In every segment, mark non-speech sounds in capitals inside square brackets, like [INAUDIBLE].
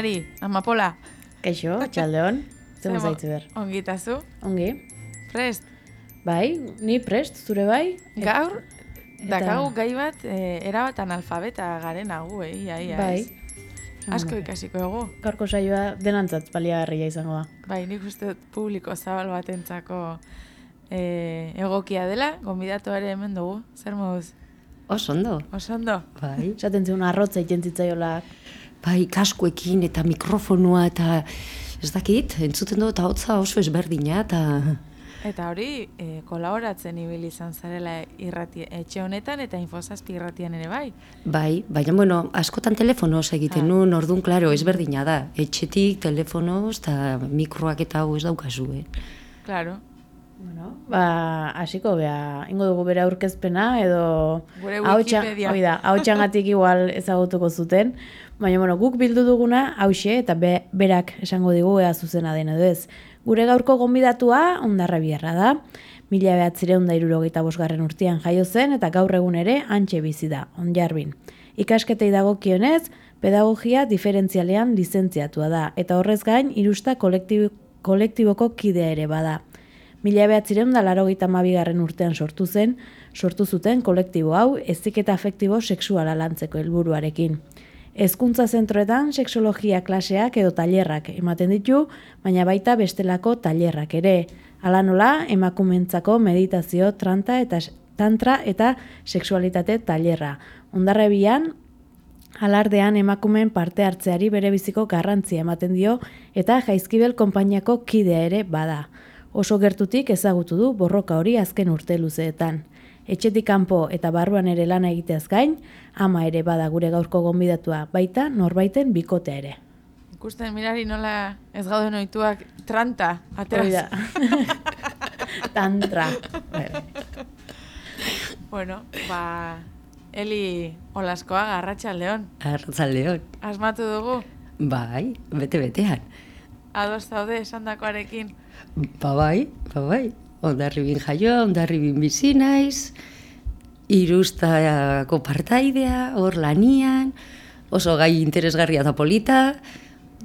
Mirari, amapola. Kaixo, txaldeon. Zer Zer mo- zaitzu ber? Ongitazu. Ongi. Prest, Bai, ni prest, zure bai? gaur, eta- dakagu gai bat, e, erabat analfabeta garen hagu, eh, ia, ia, Bai. ez? Asko ikasiko dugu. Gaurko saioa denantzat baliagarria izango da. Bai, nik uste dut publiko zabal batentzako e, egokia dela, gonbidatu ere hemen dugu. Zer moduz? Oso ondo. Oso ondo? Bai. [LAUGHS] Esaten zion arrotza iten zitzaiola. Bai, kaskoekin eta mikrofonua eta ez dakit, entzuten dut hotza oso ezberdina eta Eta hori, e, kolaboratzen ibili izan zarela irrati, etxe honetan eta infosazpi irratian ere bai. bai, baina bueno, askotan telefonoz egiten Ah. nun, orduan, klaro, ezberdina da. Etxetik, telefonoz eta mikroak eta hau ez daukazu, eh? Claro, Bueno, ba, hasiko bea, ingo dugu bere aurkezpena edo Gure Wikipedia. hori da, ahotsangatik [LAUGHS] igual ezagutuko zuten. Baina, bueno, guk bildu duguna hause eta be, berak esango digu ea zuzena den edo ez. Gure gaurko gonbidatua ondarra biarra da. Mila behatzireun da irurogeita bosgarren urtean jaio zen eta gaur egun ere antxe bizi da, onjarbin. Ikasketei dagokionez, pedagogia diferentzialean lizentziatua da, eta horrez gain, irusta kolektibo, kolektiboko kidea ere bada. Mila behatzireun da laro garren urtean sortu zen, sortu zuten kolektibo hau eziketa afektibo sexuala lantzeko helburuarekin. Hezkuntza zentroetan sexologia klaseak edo tailerrak ematen ditu, baina baita bestelako tailerrak ere. Hala nola, emakumentzako meditazio, tranta eta tantra eta sexualitate tailerra. Ondarrebian, Alardean emakumeen parte hartzeari bere biziko garrantzia ematen dio eta Jaizkibel konpainiako kidea ere bada. Oso gertutik ezagutu du borroka hori azken urte luzeetan. Etxetik kanpo eta barruan ere lana egiteaz gain, ama ere bada gure gaurko gonbidatua, baita norbaiten bikotea ere. ikusten mirari nola ez gauden ohituak tranta, ateraz. [LAUGHS] Tantra. Bai, bai. bueno, ba, Eli Olaskoa garratxa leon. Arratzaldeon. Asmatu dugu, Bai, bete-betean. ados zaude esandakoarekin. Ba bai, ba bai. Ondarribin jaioa, ondarribin bizi naiz, irustako partaidea, hor lanian, oso gai interesgarria da polita,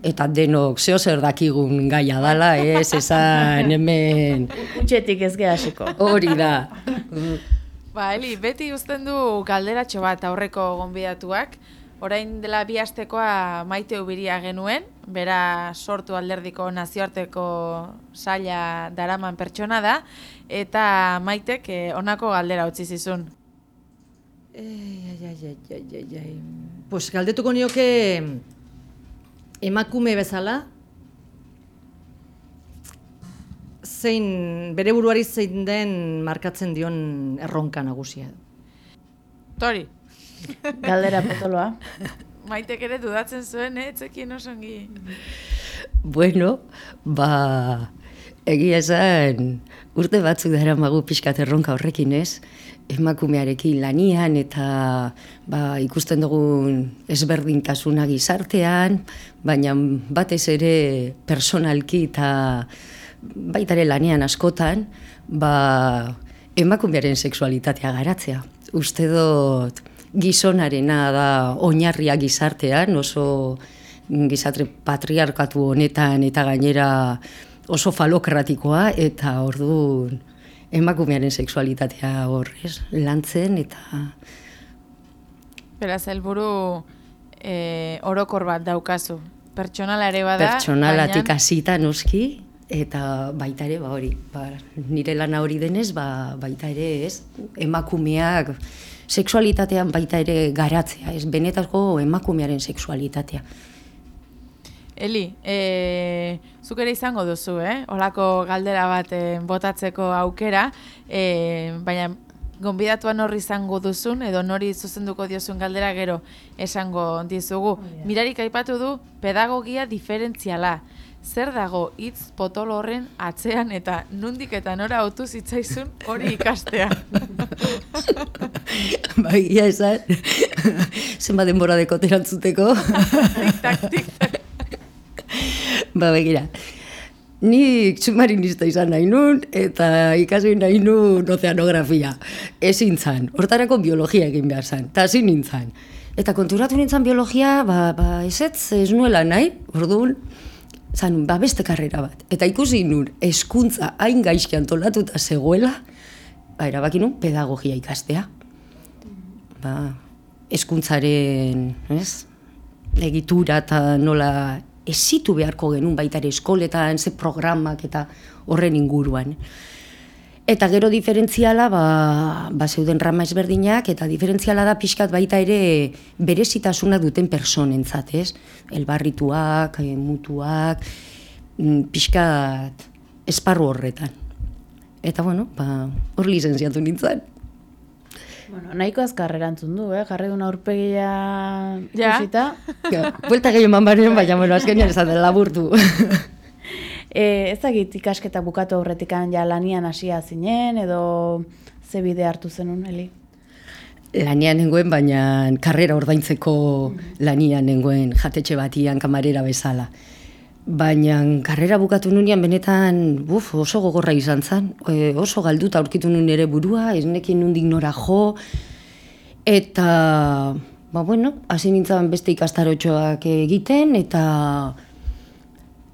eta denok zeo zer dakigun gaia dala, ez, esan hemen Utxetik ez geha hasiko. hori da. Ba, Eli, beti uzten du galderatxo bat aurreko gonbidatuak. Orain dela bi astekoa maite ubiria genuen, bera sortu alderdiko nazioarteko saila daraman pertsona da, eta maitek eh, honako galdera utzi zizun. Ei, ai, ai, ai, ai, ai, ai. Pues galdetuko nioke emakume bezala, zein, bere buruari zein den markatzen dion erronka nagusia. Tori, Galdera potoloa. maitek ere dudatzen zuen, eh? Etzekien osongi. Bueno, ba, egia esan, urte batzuk dara magu pixkat erronka horrekin ez, emakumearekin lanian eta ba, ikusten dugun ezberdintasuna gizartean, baina batez ere personalki eta baitare lanean askotan, ba, emakumearen sexualitatea garatzea. Uste dut gizonarena da oinarria gizartean, oso gizatre patriarkatu honetan eta gainera oso falokratikoa eta orduan emakumearen sexualitatea hor, ez, lantzen eta Beraz, helburu eh, orokor bat daukazu. Pertsonala ere bada. pertsonalatik hasita noski eta baita ere ba hori, ba, nire lana hori denez, ba, baita ere, ez, emakumeak sexualitatean baita ere garatzea, ez, benetako emakumearen sexualitatea. Eli, e, zuk ere izango duzu, eh? Olako galdera bat eh, botatzeko aukera, e, baina gonbidatuan horri izango duzun, edo nori zuzenduko diozun galdera gero esango dizugu. Mirarik aipatu du pedagogia diferentziala. Zer dago hitz potolo horren atzean eta nundik eta nora otu zitzaizun hori ikastea. [LAUGHS] Bai, ia esan, zenbat denbora dekot erantzuteko. tik-tak, tik-tak. ba, begira. Nik submarinista izan nahi nun, eta ikasi nahi nun ozeanografia. Ezin zan, hortarako biologia egin behar zan, eta hasi nintzen. Eta konturatu nintzen biologia, ba, ba ez ez, ez nuela nahi, orduan, zan, ba beste karrera bat. Eta ikusi nun, eskuntza hain gaizki antolatuta zegoela, ba, erabaki nun, pedagogia ikastea. Ba, eskuntzaren, ez, egitura eta nola esitu beharko genuen baita ere eskoletan, ze programak eta horren inguruan. Eta gero diferentziala, ba, ba zeuden rama ezberdinak, eta diferentziala da pixkat baita ere berezitasuna duten personentzat, ez? Elbarrituak, eh, mutuak, mm, pixkat esparru horretan. Eta bueno, ba, hor lizenziatu nintzen. Bueno, nahiko azkar erantzun du, eh? Jarri duna aurpegia Ja. ikusita. Ja, Buelta gehiago eman baren, baina bueno, azkenean esan dela laburtu. [LAUGHS] E, ez dakit ikasketa bukatu aurretikan ja lanian hasia zinen, edo ze bide hartu zenun, Eli? Lanian nengoen, baina karrera ordaintzeko lanian nengoen jatetxe batian kamarera bezala. Baina karrera bukatu nunean benetan buf, oso gogorra izan zen. E, oso galduta aurkitu nun ere burua, ez nekin nundik nora jo. Eta, ba bueno, hasi nintzen beste ikastarotxoak egiten, eta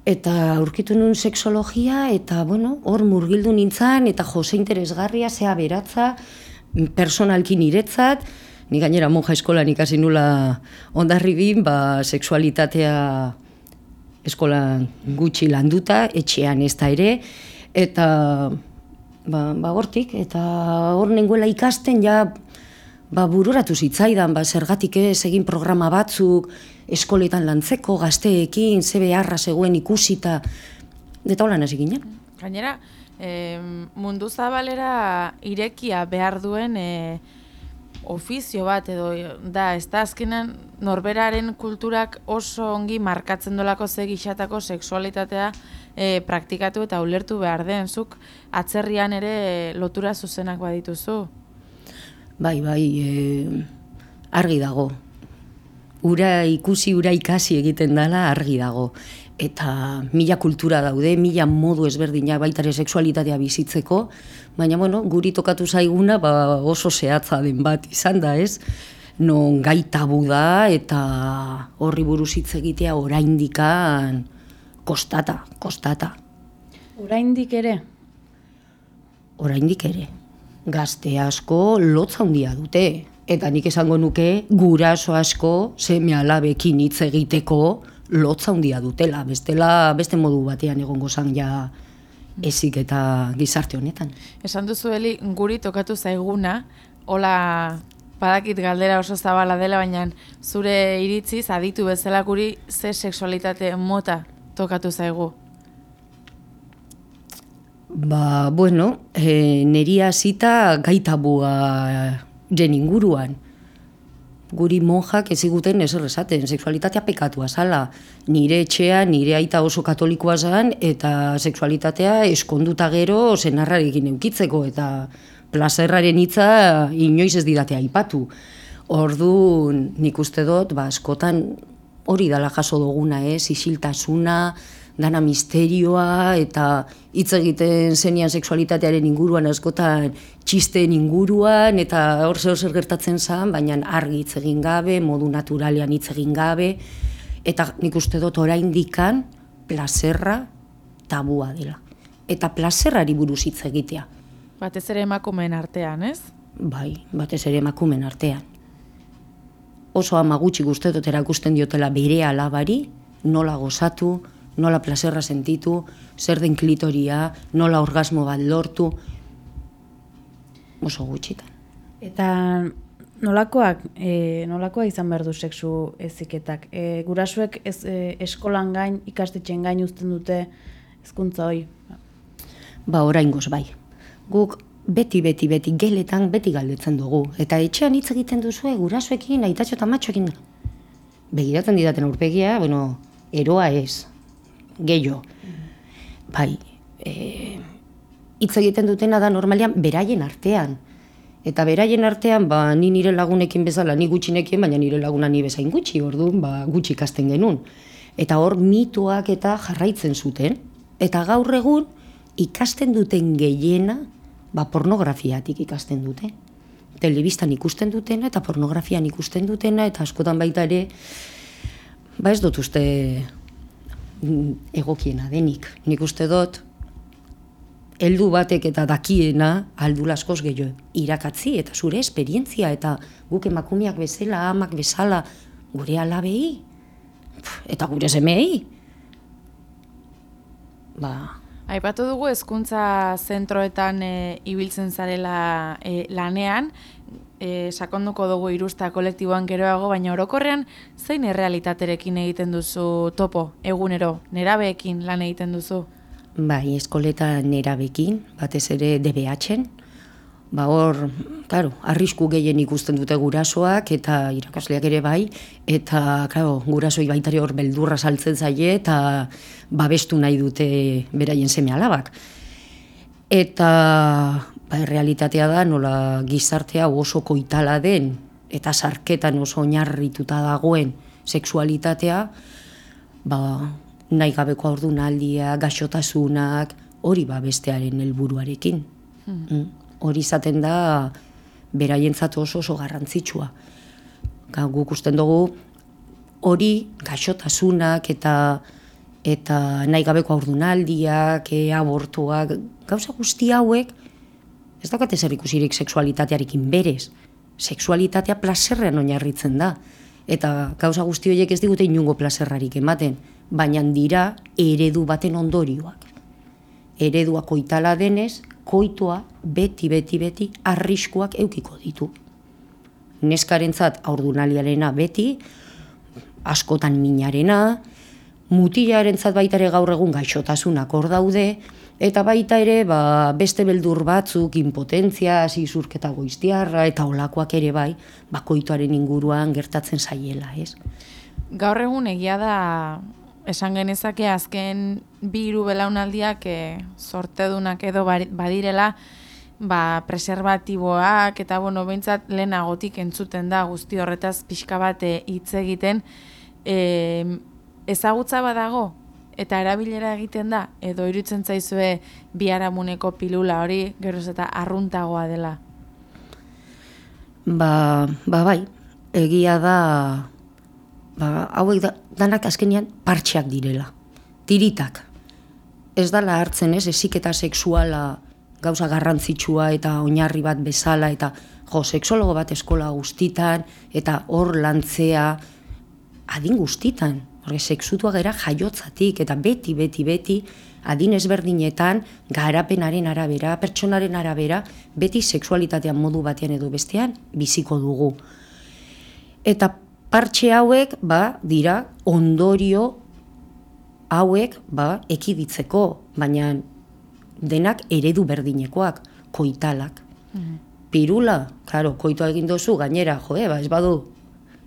eta aurkitu nun sexologia, eta bueno, hor murgildu nintzen, eta jose interesgarria, zea beratza, personalki niretzat, ni gainera monja eskolan ikasi nula ondarribin, ba, sexualitatea eskolan gutxi landuta, etxean ez da ere, eta ba, ba hortik, eta hor nengoela ikasten ja ba, bururatu zitzaidan, ba, zergatik ez egin programa batzuk, eskoletan lantzeko, gazteekin, ze beharra zegoen ikusita, eta holan hasi ginen. Gainera, eh, mundu zabalera irekia behar duen eh, ofizio bat edo da, ez da azkenan norberaren kulturak oso ongi markatzen dolako ze gixatako sexualitatea eh, praktikatu eta ulertu behar den. Zuk atzerrian ere lotura zuzenak badituzu. Bai, bai, e, argi dago. Ura ikusi, ura ikasi egiten dela argi dago. Eta mila kultura daude, mila modu ezberdinak baita ere sexualitatea bizitzeko, baina bueno, guri tokatu zaiguna ba, oso zehatza den bat izan da, ez? Non gai tabu da eta horri buruz hitz egitea oraindikan kostata, kostata. Oraindik ere, oraindik ere. Gazte asko lotza handia dute. Eta nik esango nuke guraso asko seme alabekin hitz egiteko lotza handia dutela. Bestela beste modu batean egongo zan ja ezik eta gizarte honetan. Esan duzu Eli, guri tokatu zaiguna, hola badakit galdera oso zabala dela, baina zure iritziz aditu bezala guri ze sexualitate mota tokatu zaigu. Ba, bueno, e, neri hasita gaitabua jen inguruan. Guri monjak eziguten ezer esaten, sexualitatea pekatua zala. Nire etxea, nire aita oso katolikoa zan, eta sexualitatea eskonduta gero senarrarekin eukitzeko, eta plazerraren hitza inoiz ez didatea aipatu. Orduan, nik uste dut, ba, askotan hori dala jaso duguna, ez, isiltasuna, dana misterioa, eta hitz egiten zenian sexualitatearen inguruan, askotan txisteen inguruan, eta hor zeo zer gertatzen zen, baina argi hitz egin gabe, modu naturalean hitz egin gabe, eta nik uste dut oraindikan plazerra tabua dela. Eta plazerrari buruz hitz egitea. Batez ere emakumeen artean, ez? Bai, batez ere emakumen artean. Oso ama gutxi guztetot erakusten diotela bere alabari, nola gozatu, nola plazerra sentitu, zer den klitoria, nola orgasmo bat lortu, oso gutxitan. Eta nolakoak, e, nolakoa izan behar du sexu eziketak? E, gurasuek ez, e, eskolan gain, ikastetxen gain uzten dute hezkuntza hoi. Ba, oraingoz bai. Guk beti, beti, beti, geletan beti galdetzen dugu. Eta etxean hitz egiten duzue, gurasoekin, aitatxo eta matxoekin. Begiratzen didaten aurpegia, bueno, eroa ez, gehiago. Bai, e, hitz egiten dutena da normalian beraien artean. Eta beraien artean, ba, ni nire lagunekin bezala, ni gutxinekien, baina nire laguna ni bezain gutxi, orduan, ba, gutxi ikasten genuen. Eta hor mitoak eta jarraitzen zuten. Eta gaur egun, ikasten duten gehiena, ba, pornografiatik ikasten dute. telebistan ikusten dutena eta pornografian ikusten dutena eta askotan baita ere ba ez dut uste egokiena denik. Nik uste dut heldu batek eta dakiena aldu askoz gehiago irakatzi eta zure esperientzia eta guk emakumeak bezala, amak bezala, gure alabei eta gure semei. Ba, Aipatu dugu hezkuntza zentroetan e, ibiltzen zarela e, lanean, e, sakonduko dugu irusta kolektiboan geroago, baina orokorrean zein errealitaterekin egiten duzu topo, egunero, nerabeekin lan egiten duzu? Bai, eskoleta nerabekin, batez ere DBH-en, ba hor, claro, arrisku gehien ikusten dute gurasoak eta irakasleak ere bai, eta claro, gurasoi baitari hor beldurra saltzen zaie eta babestu nahi dute beraien seme alabak. Eta ba, realitatea da nola gizartea oso koitala den eta sarketan oso oinarrituta dagoen sexualitatea, ba, nahi gabeko ordunaldia, gaxotasunak, hori ba bestearen helburuarekin. Hmm. Mm hori izaten da beraientzat oso oso garrantzitsua. Ga, guk usten dugu hori gaixotasunak eta eta nahi gabeko aurdunaldiak, e, abortuak, gauza guzti hauek ez daukate zer ikusirik sexualitatearekin berez. Sexualitatea plaserrean oinarritzen da. Eta gauza guzti horiek ez digute inungo plaserrarik ematen, baina dira eredu baten ondorioak. Eredua koitala denez, koitoa beti, beti, beti arriskuak eukiko ditu. Neskarentzat aurdunaliarena beti, askotan minarena, mutilarentzat baita ere gaur egun gaixotasunak hor daude, eta baita ere ba, beste beldur batzuk, impotentzia, zizurketa goiztiarra, eta olakoak ere bai, bakoitoaren inguruan gertatzen zaiela, ez? Gaur egun egia da esan genezake azken bi hiru belaunaldiak e, sortedunak edo badirela ba, preservatiboak eta bueno, behintzat lehenagotik entzuten da guzti horretaz pixka bat eh, hitz egiten e, ezagutza badago eta erabilera egiten da edo irutzen zaizue biharamuneko pilula hori geroz eta arruntagoa dela Ba, ba bai, egia da ba, hauek da, danak azkenean partxeak direla, tiritak. Ez dala hartzen ez, eziketa sexuala gauza garrantzitsua eta oinarri bat bezala eta jo, seksologo bat eskola guztitan eta hor lantzea adin guztitan. Horre, sexutua gera jaiotzatik eta beti, beti, beti adin ezberdinetan garapenaren arabera, pertsonaren arabera, beti sexualitatean modu batean edo bestean biziko dugu. Eta partxe hauek ba, dira ondorio hauek ba, ekiditzeko, baina denak eredu berdinekoak, koitalak. Mm Pirula, claro, koitua egin dozu, gainera, jo, eh, ba, ez badu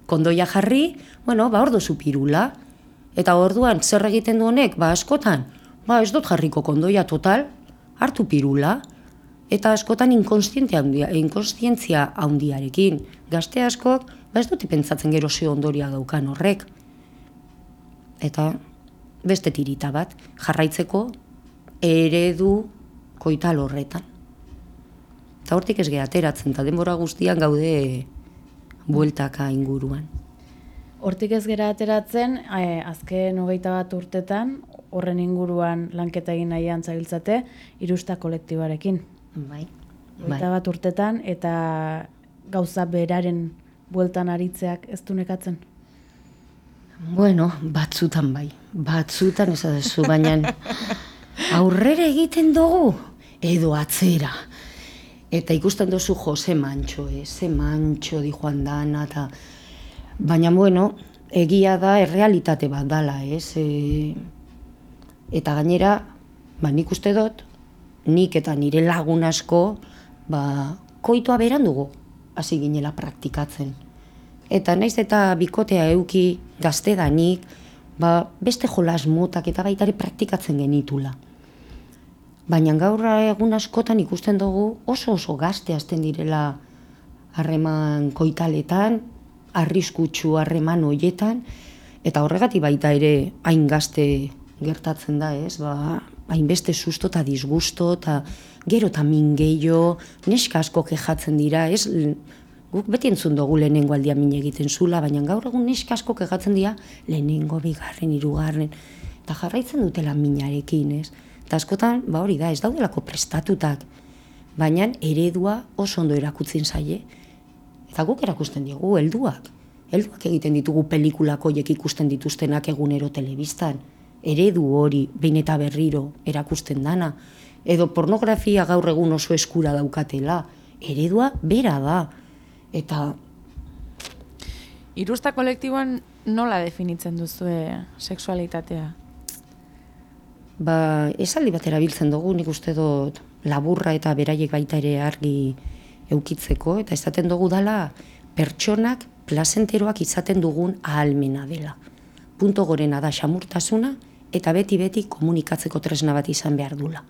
kondoia jarri, bueno, ba, ordo zu pirula. Eta orduan, zer egiten du honek, ba, askotan, ba, ez dut jarriko kondoia total, hartu pirula, eta askotan inkonstientzia handiarekin. Gazte askok, ba ez dut pentsatzen gero ze ondoria daukan horrek. Eta beste tirita bat, jarraitzeko eredu koital horretan. Eta hortik ez gehateratzen, eta denbora guztian gaude bueltaka inguruan. Hortik ez gera ateratzen, eh, azken hogeita bat urtetan, horren inguruan lanketa egin nahian zabiltzate, irusta kolektibarekin. Bai. Hogeita bai. bat urtetan, eta gauza beraren bueltan aritzeak ez du nekatzen? Bueno, batzutan bai. Batzutan ez adezu, baina [LAUGHS] aurrera egiten dugu edo atzera. Eta ikusten duzu Jose Mantxo, eh? ze Mantxo di joan dana, eta... baina bueno, egia da errealitate bat dala, ez? E... Eta gainera, ba, nik uste dut, nik eta nire lagun asko, ba, koitoa beran dugu hasi ginela praktikatzen. Eta naiz eta bikotea euki gaztedanik, ba, beste jolas motak eta baitari praktikatzen genitula. Baina gaur egun askotan ikusten dugu oso oso gazte hasten direla harreman koitaletan, arriskutsu harreman hoietan, eta horregatik baita ere hain gazte gertatzen da, ez? Ba, hainbeste susto eta disgusto, eta gero eta min gehiago, neska asko kejatzen dira, ez, guk beti entzun dugu lehenengo aldia min egiten zula, baina gaur egun neska asko kejatzen dira, lehenengo, bigarren, hirugarren, eta jarraitzen dutela minarekin, ez. Eta askotan, ba hori da, ez daudelako prestatutak, baina eredua oso ondo erakutzen zaie, eta guk erakusten diogu, helduak. Helduak egiten ditugu pelikulako horiek ikusten dituztenak egunero telebistan. Eredu hori, behin eta berriro, erakusten dana. Edo pornografia gaur egun oso eskura daukatela. Eredua bera da. Eta Irusta kolektiboan nola definitzen duzue sexualitatea? ba, esaldi bat erabiltzen dugu, nik uste dut laburra eta beraiek baita ere argi eukitzeko, eta esaten dugu dala pertsonak plazenteroak izaten dugun ahalmena dela. Punto gorena da xamurtasuna eta beti-beti komunikatzeko tresna bat izan behar dula.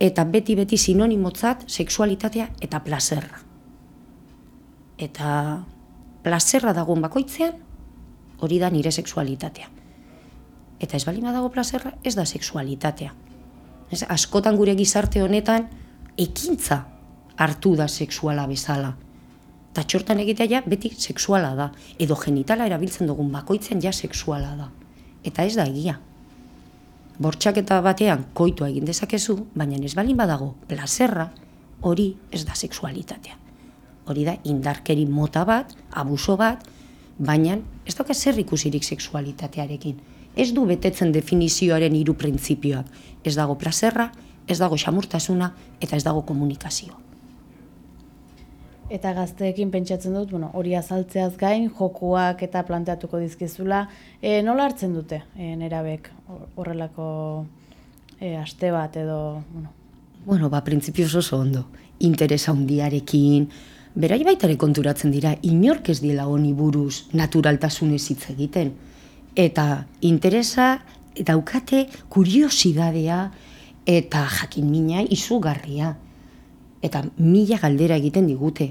Eta beti-beti sinonimotzat sexualitatea eta plazerra. Eta plazerra dagoen bakoitzean, hori da nire sexualitatea. Eta ez bali badago plazerra, ez da sexualitatea. Ez, askotan gure gizarte honetan, ekintza hartu da sexuala bezala. Eta txortan egitea ja beti sexuala da. Edo genitala erabiltzen dugun bakoitzen ja sexuala da. Eta ez da egia. Bortxaketa batean koitua egin dezakezu, baina ez balin badago plazerra, hori ez da sexualitatea. Hori da indarkeri mota bat, abuso bat, baina ez dauka zer ikusirik sexualitatearekin. Ez du betetzen definizioaren hiru printzipioak. Ez dago plazerra, ez dago xamurtasuna eta ez dago komunikazioa. Eta gazteekin pentsatzen dut, bueno, hori azaltzeaz gain, jokuak eta planteatuko dizkizula, e, nola hartzen dute e, nerabek hor- horrelako e, aste bat edo, bueno, Bueno, ba, printzipioz oso ondo. Interesa handiarekin, berai baita ere konturatzen dira, inork ez diela honi buruz naturaltasunez hitz egiten. Eta interesa daukate kuriosidadea eta jakin mina izugarria. Eta mila galdera egiten digute.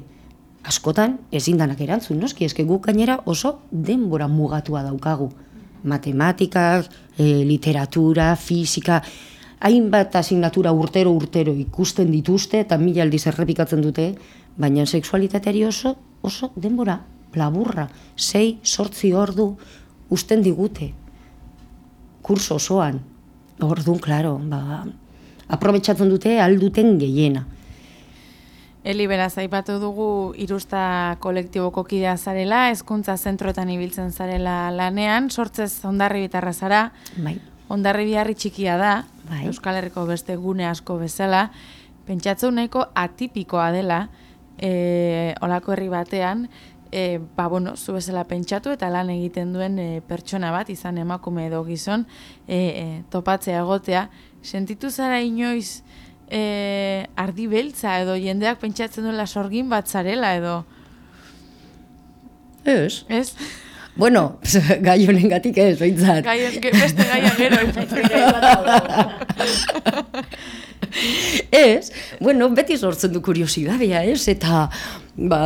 Askotan ezin danak erantzun, noski, eske guk gainera oso denbora mugatua daukagu. Matematikak, e, literatura, fisika, hainbat asignatura urtero urtero ikusten dituzte eta mila aldiz errepikatzen dute, baina sexualitateari oso, oso denbora laburra, sei, sortzi ordu usten digute kurso osoan. Orduan, klaro, ba, aprobetsatzen dute alduten gehiena. Eli beraz, aipatu dugu irusta kolektiboko kidea zarela, hezkuntza zentroetan ibiltzen zarela lanean, sortzez ondarri bitarra zara, Bai. ondarri biharri txikia da, Bai. Euskal Herriko beste gune asko bezala, pentsatzu nahiko atipikoa dela, e, olako herri batean, e, ba, bueno, zu bezala pentsatu eta lan egiten duen e, pertsona bat, izan emakume edo gizon, e, e, topatzea egotea, sentitu zara inoiz e, ardi beltza edo jendeak pentsatzen duela sorgin bat zarela edo, Ez. ez? Bueno, [LAUGHS] gai honengatik ez, behintzat. Gai, beste gaia gero. [LAUGHS] ez, bueno, beti sortzen du kuriosidadea, ez, eta, ba,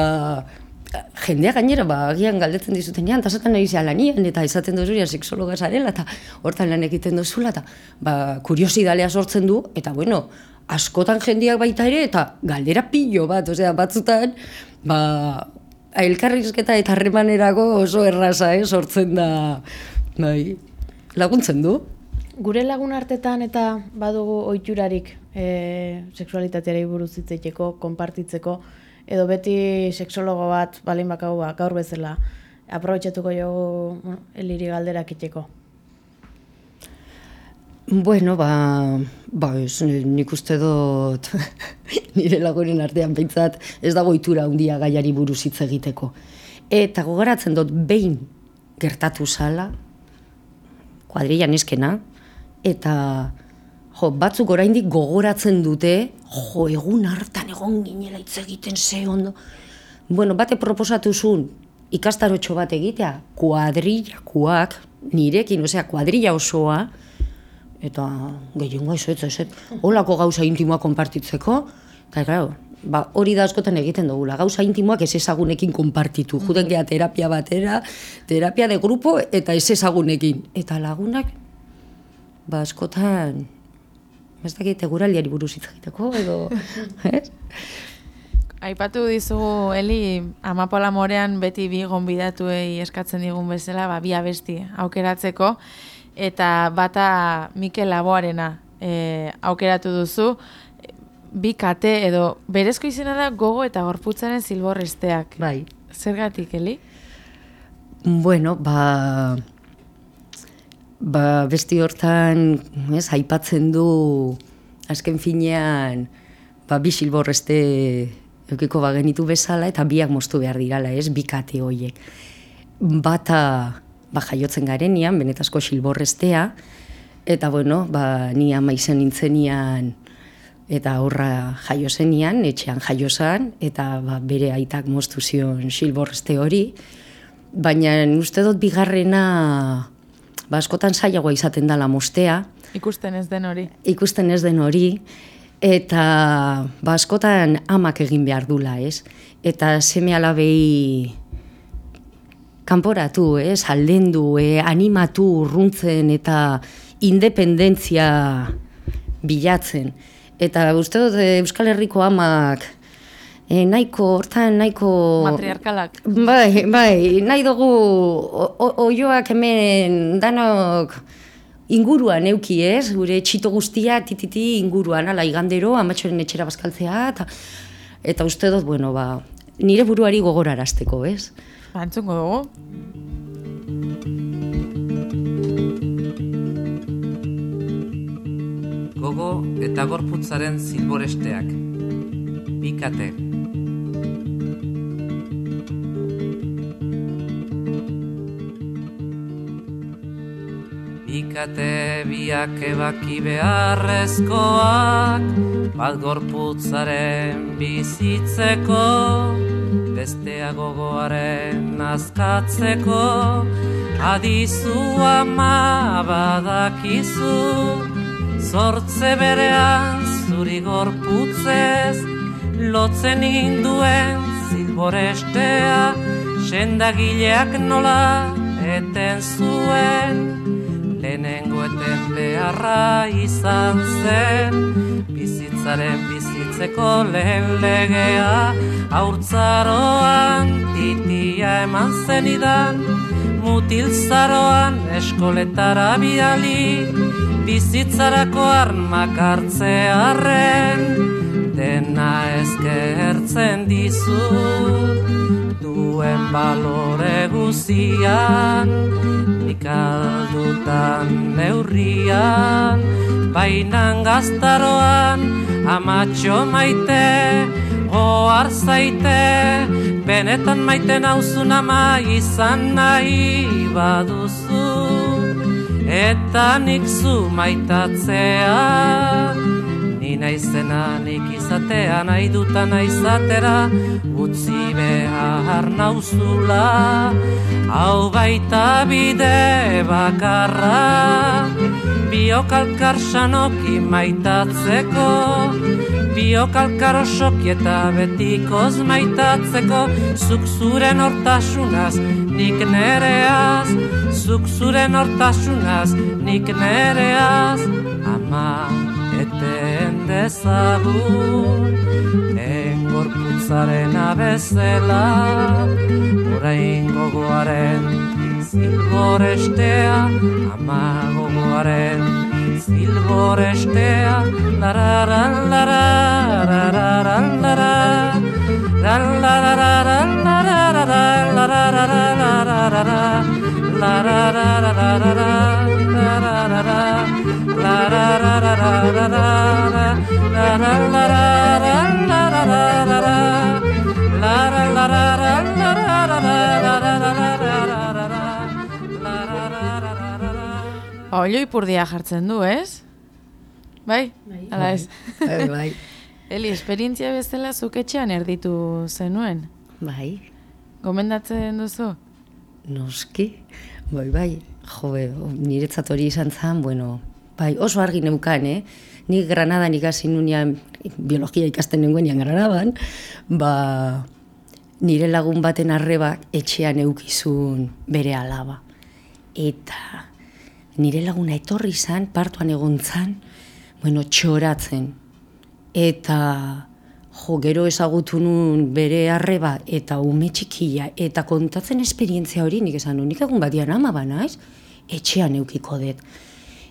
jendea gainera, ba, agian galdetzen dizutenean, eta esaten nahi lanian, eta esaten duzu ja sexologa zarela, eta hortan lan egiten duzula, eta, ba, kuriosidadea sortzen du, eta, bueno, askotan jendeak baita ere, eta galdera pilo bat, osea, batzutan, ba, elkarrizketa eta harremanerako oso erraza, eh, sortzen da, bai, laguntzen du. Gure lagun artetan eta badugu oiturarik e, sexualitateari buruz hitz egiteko, konpartitzeko, edo beti sexologo bat balin bakagu ba, gaur bezala aprobetxatuko jogu bueno, eliri galderak iteko. Bueno, ba, ba ez, nik uste dut [LAUGHS] nire lagunen artean behintzat ez dago itura handia gaiari buruz hitz egiteko. Eta gogaratzen dut behin gertatu zala, kuadrilla neskena, eta jo, batzuk oraindik gogoratzen dute, jo, egun hartan egon ginela hitz egiten ze ondo. Bueno, bate proposatu zuen ikastarotxo bat egitea, kuadrillakoak, nirekin, osea, kuadrilla osoa, eta gehiengoa ez ez ez, holako gauza intimoa konpartitzeko, eta claro, ba, hori da askotan egiten dugula, gauza intimoak ez ezagunekin konpartitu, juten geha terapia batera, terapia de grupo eta ez ezagunekin. Eta lagunak, ba, askotan ez dakit eguraldiari buruz hitz egiteko, edo, [LAUGHS] ez? Aipatu dizugu, Eli, amapola morean beti bi gonbidatuei eskatzen digun bezala, ba, bi abesti aukeratzeko, eta bata Mikel Laboarena e, aukeratu duzu, bi kate edo berezko izena da gogo eta gorputzaren zilborresteak. Bai. Zergatik, Eli? Bueno, ba, ba besti hortan, ez, aipatzen du azken finean, ba, bi silborreste eukiko bagenitu bezala eta biak moztu behar dirala, ez, bikate horiek. Bata ba, jaiotzen garenian, benetazko silborrestea, eta bueno, ba, ni ama izan nintzenian eta aurra jaio zenian, etxean jaio zen, eta ba, bere aitak moztu zion silborreste hori, baina uste dut bigarrena ba, askotan zailagoa izaten dela mostea. Ikusten ez den hori. Ikusten ez den hori, eta ba, askotan amak egin behar dula, ez? Eta seme alabei kanporatu, ez? Aldendu, e, animatu, urruntzen eta independentzia bilatzen. Eta uste dut e, Euskal Herriko amak e, nahiko, hortan nahiko... Matriarkalak. Bai, bai, nahi dugu oioak hemen danok inguruan euki ez, gure txito guztia tititi inguruan, ala igandero, amatxoren etxera bazkaltzea, eta, eta uste dut, bueno, ba, nire buruari gogorarazteko, ez? Ba, entzungo dugu. Gogo eta gorputzaren zilboresteak. Bikate. Ikate biak ebaki beharrezkoak Bat gorputzaren bizitzeko Bestea gogoaren azkatzeko Adizu ama badakizu Zortze berean zuri gorputzez Lotzen induen zilborestea Sendagileak nola eten zuen lehenengo eten beharra izan zen bizitzaren bizitzeko lehen legea aurtzaroan titia eman zenidan mutilzaroan eskoletara biali bizitzarako armak hartzearen dena ezkertzen dizut. Duen balore guzian Ikaldutan neurrian Bainan gaztaroan Amatxo maite Oar zaite Benetan maite nauzun ama Izan nahi baduzu. Eta nik zu maitatzea Ni naizena nik izatea nahi dutan aizatera Utzi behar nauzula. Hau baita bide bakarra Biokalkar sanoki maitatzeko Biokalkar osoki eta betikoz maitatzeko. Zuk zuren hortasunaz nik nereaz. Zuk zuren hortasunaz nik nereaz. Ama eten dezagun Engorputzaren abezela. Orain gogoaren zilborestea Ama gogoaren zilborestea Lararan larararan lara Larararan larararan larararan Ba, Oilo ipurdia jartzen du, ez? Bai? Hala ez. Bai, bai. [LAUGHS] Eli, esperientzia bezala zuk etxean erditu zenuen. Bai, Gomendatzen duzu? noski, bai, bai, jo, niretzat hori izan zen, bueno, bai, oso argi neukan, eh? Ni Granadan ikasi nunean, biologia ikasten nengoenean Granadan, ba, nire lagun baten arrebak etxean eukizun bere alaba. Eta nire laguna etorri zan, partuan egon zan, bueno, txoratzen. Eta jo, gero ezagutu nun bere arreba eta ume txikia eta kontatzen esperientzia hori nik esan nik egun badian ama ba naiz, etxean eukiko dut.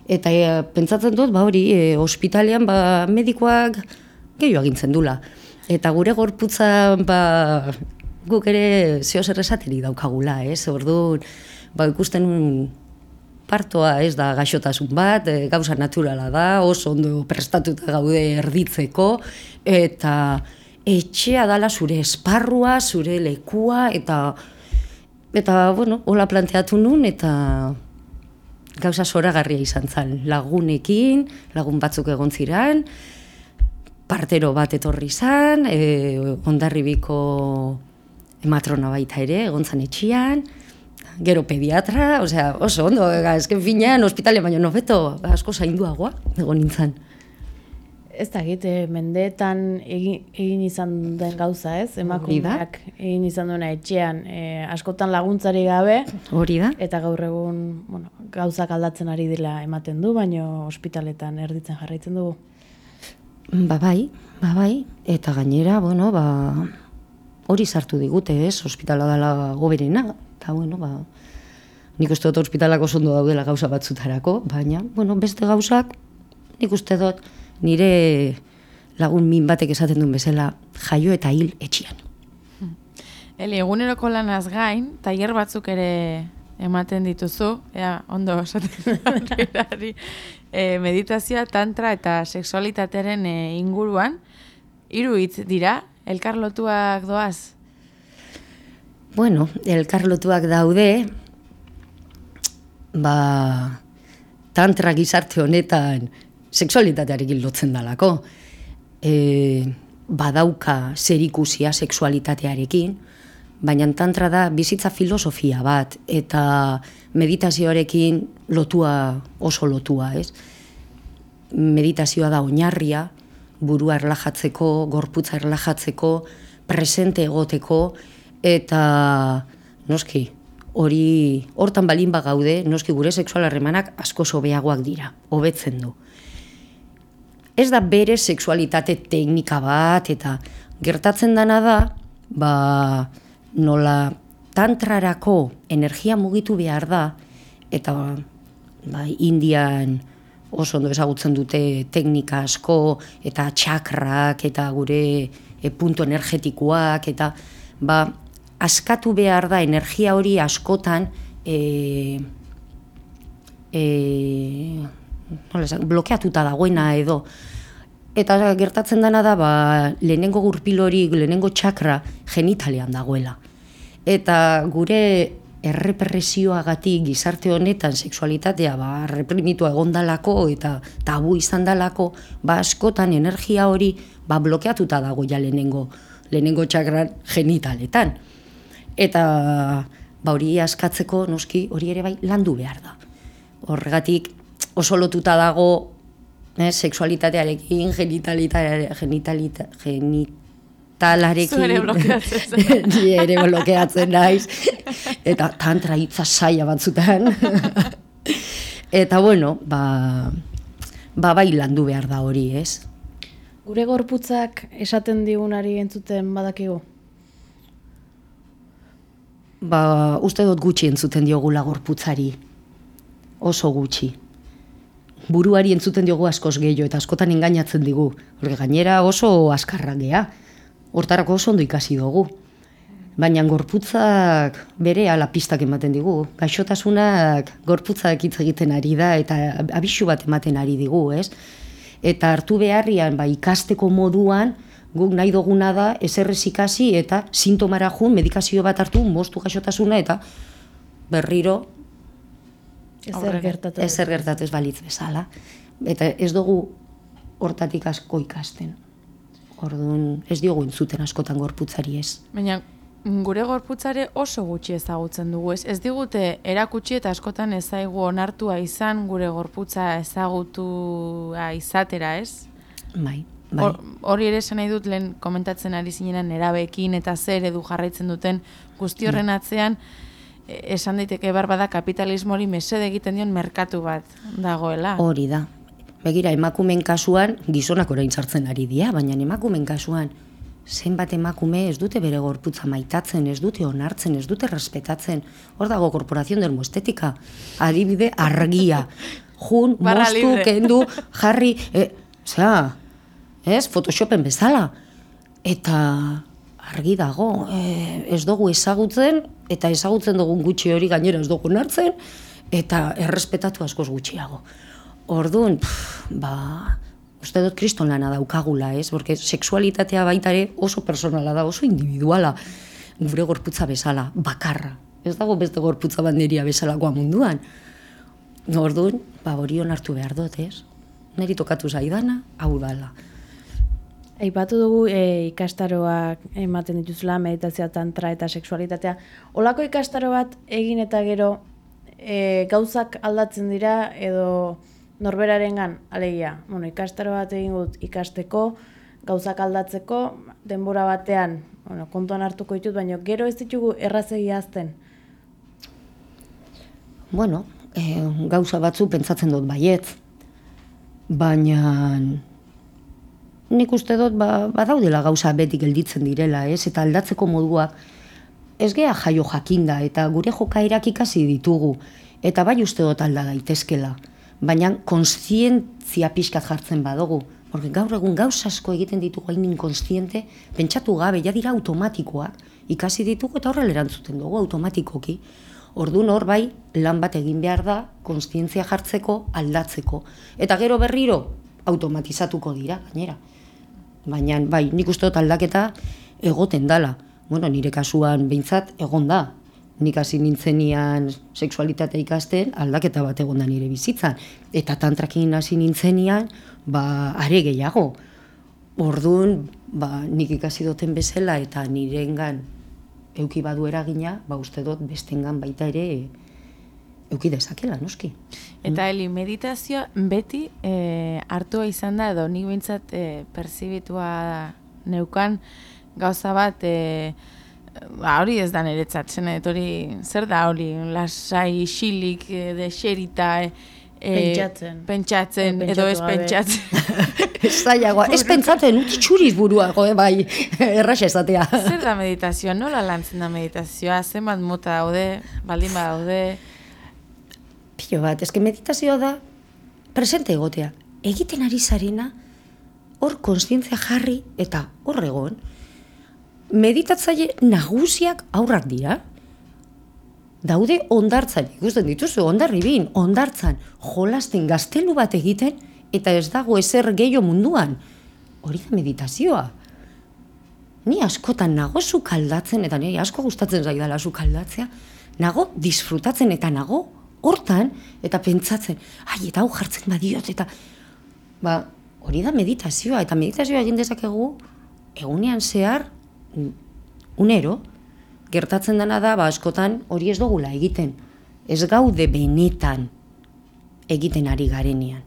Eta e, pentsatzen dut, ba hori, e, ospitalean ba, medikoak gehiago agintzen dula. Eta gure gorputza ba, guk ere zeo zer esateri daukagula, ez? Orduan, ba, ikusten partoa ez da gaixotasun bat, e, gauza naturala da, oso ondo prestatuta gaude erditzeko, eta etxea dala zure esparrua, zure lekua, eta, eta bueno, hola planteatu nun, eta gauza zoragarria izan zen, lagunekin, lagun batzuk egon ziren, partero bat etorri izan, e, ondarribiko ematrona baita ere, egon zan etxian, gero pediatra, osea, oso ondo, ezken finean, ospitalia baino nofeto, asko zainduagoa, egon nintzen. Ez da egite, mendeetan egin, egin izan den gauza ez, emakumeak egin izan duena etxean, e, askotan laguntzari gabe, Hori da? eta gaur egun bueno, gauzak aldatzen ari dela ematen du, baino ospitaletan erditzen jarraitzen dugu. Ba bai, ba bai, eta gainera, bueno, ba, hori sartu digute, ez, ospitala dela goberena, eta bueno, ba, nik uste dut ospitalako zondo daudela gauza batzutarako, baina, bueno, beste gauzak, nik uste dut, nire lagun min batek esaten duen bezala, jaio eta hil etxian. Eli, eguneroko lanaz gain, tailer batzuk ere ematen dituzu, ea, ondo esaten [LAUGHS] e, meditazioa, tantra eta sexualitatearen e, inguruan, hiru hitz dira, elkarlotuak doaz? Bueno, elkarlotuak daude, ba, tantra gizarte honetan sexualitatearekin lotzen dalako. E, badauka zerikusia sexualitatearekin, baina tantra da bizitza filosofia bat eta meditazioarekin lotua oso lotua, ez? Meditazioa da oinarria, burua erlajatzeko, gorputza erlajatzeko, presente egoteko eta noski hori hortan balin bagaude, noski gure sexual harremanak asko sobeagoak dira, hobetzen du. Ez da bere sexualitate teknika bat eta gertatzen dana da, ba, nola tantrarako energia mugitu behar da eta ba, Indian oso ondo ezagutzen dute teknika asko eta txakrak eta gure e, punto energetikoak eta ba, askatu behar da energia hori askotan e, e, nola esan, blokeatuta dagoena edo eta gertatzen dena da ba, lehenengo gurpil hori, lehenengo txakra genitalean dagoela. Eta gure errepresioagatik gizarte honetan sexualitatea ba, reprimitua egondalako eta tabu izan dalako, ba, askotan energia hori ba, blokeatuta dago ja lehenengo, lehenengo txakran genitaletan. Eta ba, hori askatzeko noski hori ere bai landu behar da. Horregatik oso lotuta dago eh, sexualitatearekin, genitalitatearekin, genitalita, genitalarekin. Zu ere blokeatzen [LAUGHS] Ni ere blokeatzen naiz. Eta tantra hitza saia batzutan. [LAUGHS] Eta bueno, ba, ba bai landu behar da hori, ez? Gure gorputzak esaten digunari entzuten badakigu. Ba, uste dut gutxi entzuten diogula gorputzari. Oso gutxi. Buruari entzuten diogu askoz gehiago eta askotan engainatzen digu. Horre gainera oso askarra gea. Hortarako oso ondo ikasi dugu. Baina gorputzak bere ala pistak ematen digu. Gaixotasunak gorputzak hitz egiten ari da eta abisu bat ematen ari digu, ez? Eta hartu beharrian ba, ikasteko moduan, guk nahi duguna da eserrez ikasi eta sintomara jun, medikazio bat hartu, moztu gaixotasuna eta berriro Ezer gertatu. ezer gertatu ez balitz bezala. Eta ez dugu hortatik asko ikasten. Orduan ez diogu entzuten askotan gorputzari ez. Baina gure gorputzare oso gutxi ezagutzen dugu, ez? Ez digute erakutsi eta askotan ez zaigu onartua izan gure gorputza ezagutua izatera, ez? Bai, bai. Hor- Hori ere esan nahi dut lehen komentatzen ari zinenan nerabeekin eta zer edu jarraitzen duten guzti horren atzean e, esan daiteke behar bada kapitalismo hori mesede egiten dion merkatu bat dagoela. Hori da. Begira, emakumen kasuan, gizonak orain sartzen ari dira, baina emakumen kasuan, zenbat emakume ez dute bere gorputza maitatzen, ez dute onartzen, ez dute respetatzen. Hor dago korporazion dermoestetika, adibide argia. Jun, moztu, kendu, jarri, e, osea, ez, photoshopen bezala. Eta argi dago, e, ez dugu ezagutzen, eta ezagutzen dugun gutxi hori gainera ez dugu nartzen, eta errespetatu askoz gutxiago. Orduan, ba, uste dut kriston lana daukagula, ez? Porque sexualitatea baita ere oso personala da, oso individuala, gure gorputza bezala, bakarra. Ez dago beste gorputza banderia bezalakoa munduan. Orduan, ba, hori onartu behar dut, ez? Neri tokatu zaidana, hau dala. Aipatu dugu e, ikastaroak ematen dituzula, meditazioa, tantra eta sexualitatea. Olako ikastaro bat egin eta gero e, gauzak aldatzen dira edo norberarengan alegia. Bueno, ikastaro bat egin gut ikasteko, gauzak aldatzeko, denbora batean, bueno, kontuan hartuko ditut, baina gero ez ditugu errazegi azten. Bueno, e, gauza batzu pentsatzen dut baietz, baina nik uste dut ba, badaudela gauza beti gelditzen direla, ez? Eta aldatzeko moduak ez gea jaio jakinda eta gure jokaerak ikasi ditugu. Eta bai uste dut alda daitezkela. Baina konstientzia pixkat jartzen badugu. Porque gaur egun gauza asko egiten ditugu hain inkonstiente, pentsatu gabe, ja dira automatikoak, ikasi ditugu eta horrela erantzuten dugu automatikoki. Orduan hor bai lan bat egin behar da, konstientzia jartzeko, aldatzeko. Eta gero berriro automatizatuko dira, gainera. Baina bai, nik uste dut aldaketa egoten dala. Bueno, nire kasuan behintzat egon da. Nik hasi nintzenian sexualitatea ikasten, aldaketa bat egon da nire bizitzan. Eta tantrakin hasi nintzenian, ba, are gehiago. Orduan, ba, nik ikasi duten bezala eta nirengan euki badu eragina, ba, uste dut bestengan baita ere euki dezakela, noski. Eta Eli, meditazioa beti e, hartua izan da, edo nik behintzat e, perzibitua neukan gauza bat, e, ba, hori ez da niretzat, zen et hori, zer da hori, lasai, xilik, e, deserita, e, e, Pentsatzen. pentsatzen, E, edo ez pentsatzen. [LAUGHS] Ez zailagoa, ez pentsatzen, utzi txuriz burua, jo, bai, erraxa esatea. zer da meditazioa, nola lantzen da meditazioa, zenbat mota daude, baldin badaude, Pilo bat, eske meditazioa da presente egotea. Egiten ari zarena, hor konstientzia jarri eta hor egon. Meditatzaile nagusiak aurrak dira. Daude ondartzan, ikusten dituzu, ondarri bin, ondartzan, jolasten gaztelu bat egiten, eta ez dago ezer gehiago munduan. Hori da meditazioa. Ni askotan nago sukaldatzen, eta niri asko gustatzen zaidala sukaldatzea, nago disfrutatzen eta nago hortan, eta pentsatzen, ai, eta hau jartzen badiot, eta ba, hori da meditazioa, eta meditazioa egin dezakegu egunean zehar, unero, gertatzen dena da, ba, askotan hori ez dugula egiten. Ez gaude benetan egiten ari garenean.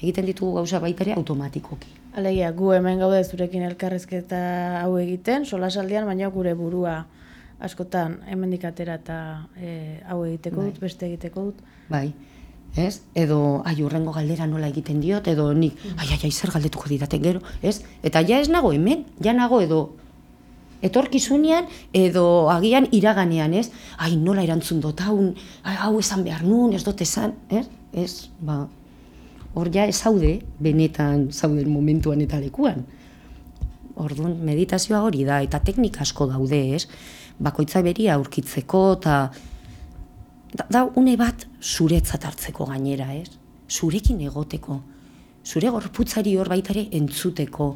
Egiten ditugu gauza baita ere automatikoki. Alegia, gu hemen gaude zurekin elkarrezketa hau egiten, solasaldian, baina gure burua askotan hemendik atera eta e, hau egiteko dut, beste egiteko dut. Bai, ez? Edo, ai, urrengo galdera nola egiten diot, edo nik, ai, ai, ai, zer galdetuko didaten gero, ez? Eta ja ez nago hemen, ja nago edo etorkizunean, edo agian iraganean, ez? Ai, nola erantzun dut, hau, hau esan behar nun, ez dut esan, ez? Ez, ba, hor ja ez zaude, benetan zauden momentuan eta lekuan. Orduan, meditazioa hori da, eta teknika asko daude, ez? Bakoitza beria aurkitzeko, eta da, da une bat zuretzat hartzeko gainera, ez? Zurekin egoteko. Zure gorputzari hor baita ere entzuteko.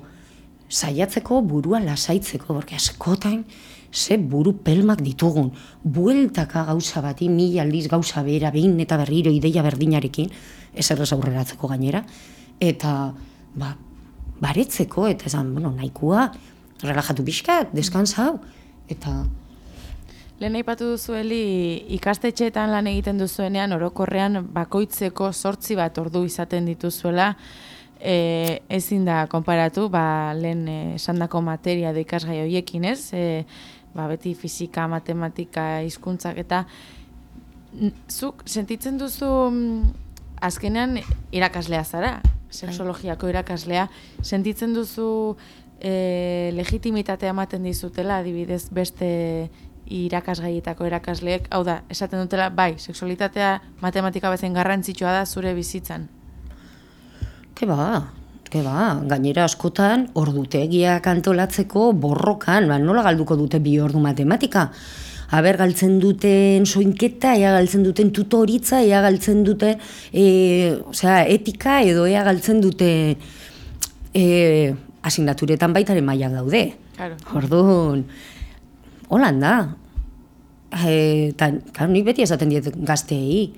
Saiatzeko burua lasaitzeko, porque askotan ze buru pelmak ditugun. Bueltaka gauza bati, mila aldiz gauza bera, behin eta berriro ideia berdinarekin, ez errez aurreratzeko gainera. Eta, ba, baretzeko, eta esan, bueno, nahikoa, relajatu pixkat, deskansa hau. Eta, Lehen aipatu duzueli ikastetxeetan lan egiten duzuenean orokorrean bakoitzeko sortzi bat ordu izaten dituzuela e, ezin da konparatu ba, lehen esandako materia da ikasgai horiekin ez? E, ba, beti fisika, matematika, hizkuntzak eta zuk sentitzen duzu mm, azkenean irakaslea zara sexologiako irakaslea, sentitzen duzu e, legitimitatea ematen dizutela, adibidez beste irakasgaietako irakasleek, hau da, esaten dutela, bai, sexualitatea matematika bezen garrantzitsua da zure bizitzan. Ke ba, ke ba, gainera askotan ordutegiak antolatzeko borrokan, ba, nola galduko dute bi ordu matematika? Aber galtzen duten soinketa, ea galtzen duten tutoritza, ea galtzen dute e, osea, etika edo ea galtzen dute e, asignaturetan baitaren mailak daude. Claro. Orduan, holan da. E, ta, claro, nik beti esaten diet gazteei.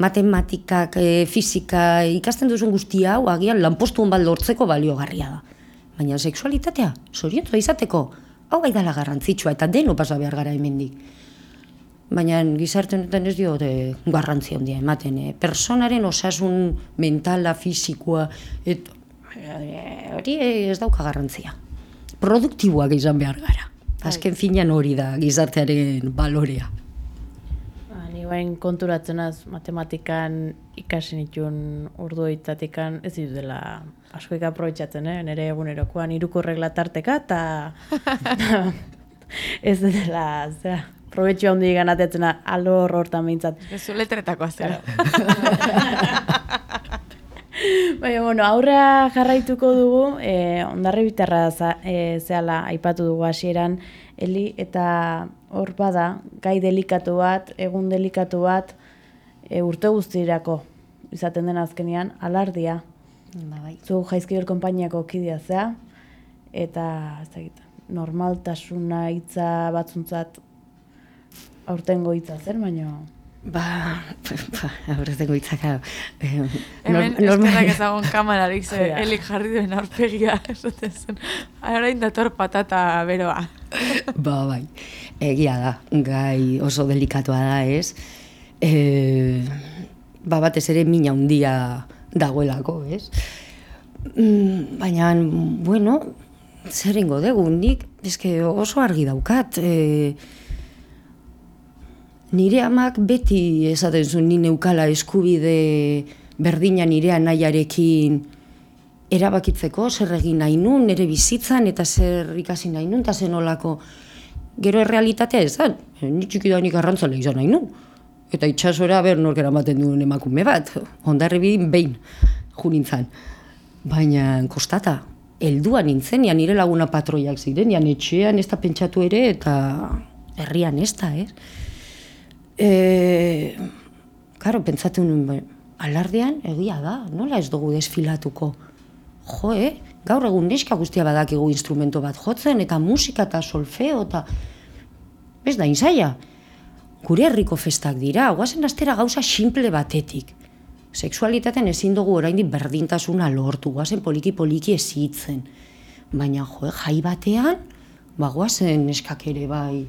Matematikak, e, fizika, ikasten duzun guzti hau, agian lanpostu bat lortzeko baliogarria da. Baina sexualitatea, sorientua izateko, hau bai dala garrantzitsua eta deno pasa behar gara hemendik. Baina gizarte honetan ez diote garrantzia handia ematen. Eh? Personaren osasun mentala, fisikoa, et, eh, hori ez dauka garrantzia. Produktiboak izan behar gara. Azken finean hori da gizartearen balorea. Ba, ni bain konturatzen az matematikan ikasi nituen urduitatikan ez ditutela askoik aprobetxatzen, eh? nire egunerokoan iruko regla tarteka eta [LAUGHS] ez dela, zera, probetxu handi ganatetzena alor hortan behintzat. Ez zu letretakoa zera. [LAUGHS] Baina, bueno, aurrea jarraituko dugu, eh, ondarri bitarra za, eh, zehala aipatu dugu hasieran Eli, eta hor bada, gai delikatu bat, egun delikatu bat, e, urte guztirako izaten den azkenean, alardia. Ba, bai. Zu jaizkibel konpainiako kidea zea, eta ez dakit, normaltasuna hitza batzuntzat aurtengo hitza zer, baina... Ba, [LAUGHS] ba, aurretengo itzaka. Eh, Hemen nor- normal- eskerrak ezagun kamerarik ze [LAUGHS] helik jarri duen aurpegia [LAUGHS] esaten zen. Arain dator patata beroa. Ba, bai, egia da, gai oso delikatua da, ez? E, ba, batez ere mina handia dagoelako, ez? Mm, baina, bueno, zer ingo dugu, nik, eske oso argi daukat, e, nire amak beti esaten zuen ni neukala eskubide berdina nire anaiarekin erabakitzeko, zer egin nahi nun, nire bizitzan, eta zer ikasi nahi nun, eta zen olako. Gero errealitatea ez da, ni txikidanik arrantzale izan nahi nun. Eta itxasora ber nork eramaten duen emakume bat, ondarri behin junintzan. Baina kostata, heldua nintzen, ja nire laguna patroiak ziren, ja etxean ez da pentsatu ere, eta herrian ez da, ez? E, Karo, pentsatu nuen, ba, alardean egia da, nola ez dugu desfilatuko. Jo, eh? Gaur egun neska guztia badakigu instrumento bat jotzen, eta musika eta solfeo, eta... Ez da, inzaia. Gure herriko festak dira, guazen astera gauza simple batetik. Sexualitaten ezin dugu oraindik berdintasuna lortu, guazen poliki-poliki ezitzen. Baina, jo, eh, jai batean, ba, guazen neskak ere bai,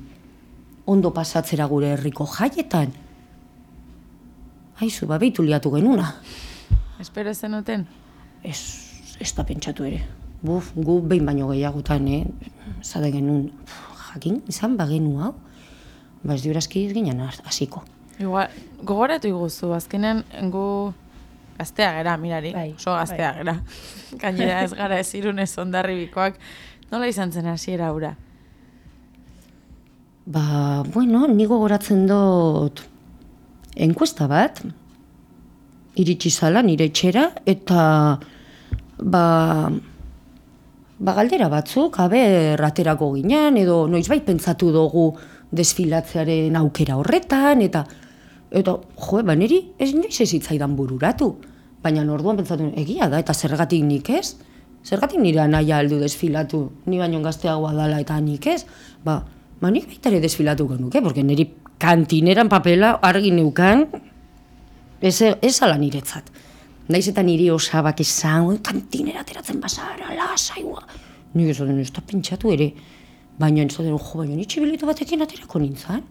ondo pasatzera gure herriko jaietan. Aizu, ba, behitu liatu genuna. Espero zenuten? Ez, ez da pentsatu ere. Buf, gu behin baino gehiagotan, eh? Zade genuen, pff, jakin, izan bagenu hau, ba ez diorazki ez ginen has- hasiko. Igual, gogoratu iguzu, azkenean gu gaztea gera, mirari, Bai, oso gaztea gera. [LAUGHS] Gainera ez gara ez irunez ondarribikoak, nola izan zen hasiera hura? Ba, bueno, ni gogoratzen dut enkuesta bat, iritsi zala nire etxera, eta ba, ba galdera batzuk, aber aterako ginen, edo noizbait pentsatu dugu desfilatzearen aukera horretan, eta eta jo, ba niri ez noiz ez zitzaidan bururatu. Baina orduan pentsatu, egia da, eta zergatik nik ez? Zergatik nire anaia aldu desfilatu, ni baino gazteagoa dala eta nik ez? Ba, ba nik baita ere desfilatuko nuke, porque niri kantineran papela argi neukan, ez, ez ala niretzat. Naiz eta niri osabak esan, "Oi, kantinera ateratzen bazara, lasaigua. Nik ez den, ez da pentsatu ere. Baina ez den, jo, baina bilito batekin aterako nintzen.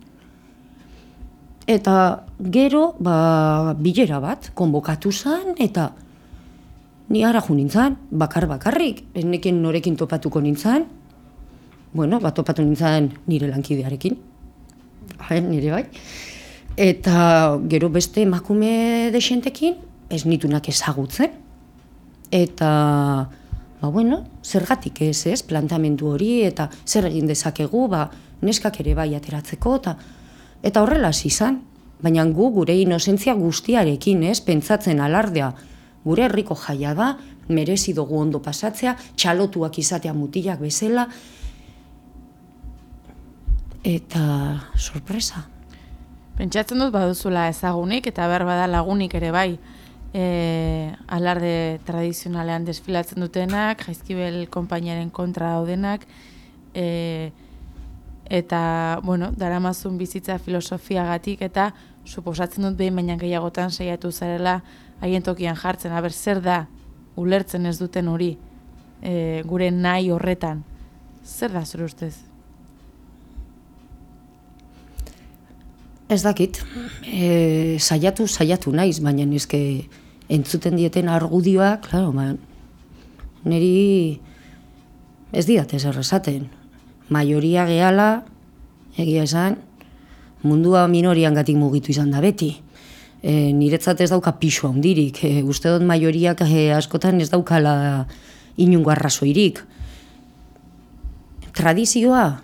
Eta gero, ba, bilera bat, konbokatu zen, eta ni ara jo nintzen, bakar bakarrik, ez neken norekin topatuko nintzen. Bueno, ba, topatu nintzen nire lankidearekin, Bai, nire bai. Eta gero beste emakume desentekin, ez nitunak ezagutzen. eta ba bueno, zergatik ez, ez, plantamendu hori eta zer egin dezakegu, ba neskak ere bai ateratzeko eta eta horrela izan. Baina gu gure inozentzia guztiarekin, ez, pentsatzen alardea gure herriko jaia da, merezi dugu ondo pasatzea, txalotuak izatea mutilak bezala, eta sorpresa. Pentsatzen dut baduzula ezagunik eta behar bada lagunik ere bai e, alarde tradizionalean desfilatzen dutenak, jaizkibel konpainiaren kontra daudenak, e, eta, bueno, daramazun bizitza filosofiagatik eta suposatzen dut behin baina gehiagotan saiatu zarela haien tokian jartzen, aber zer da ulertzen ez duten hori e, gure nahi horretan. Zer da zure ustez? Ez dakit, e, saiatu, saiatu naiz, baina nizke entzuten dieten argudioak, claro, ba, niri ez diat ez errezaten. Majoria gehala, egia esan, mundua minorian gatik mugitu izan da beti. E, niretzat ez dauka pisu handirik, e, uste dut maioriak e, askotan ez daukala inungo arrazoirik. Tradizioa,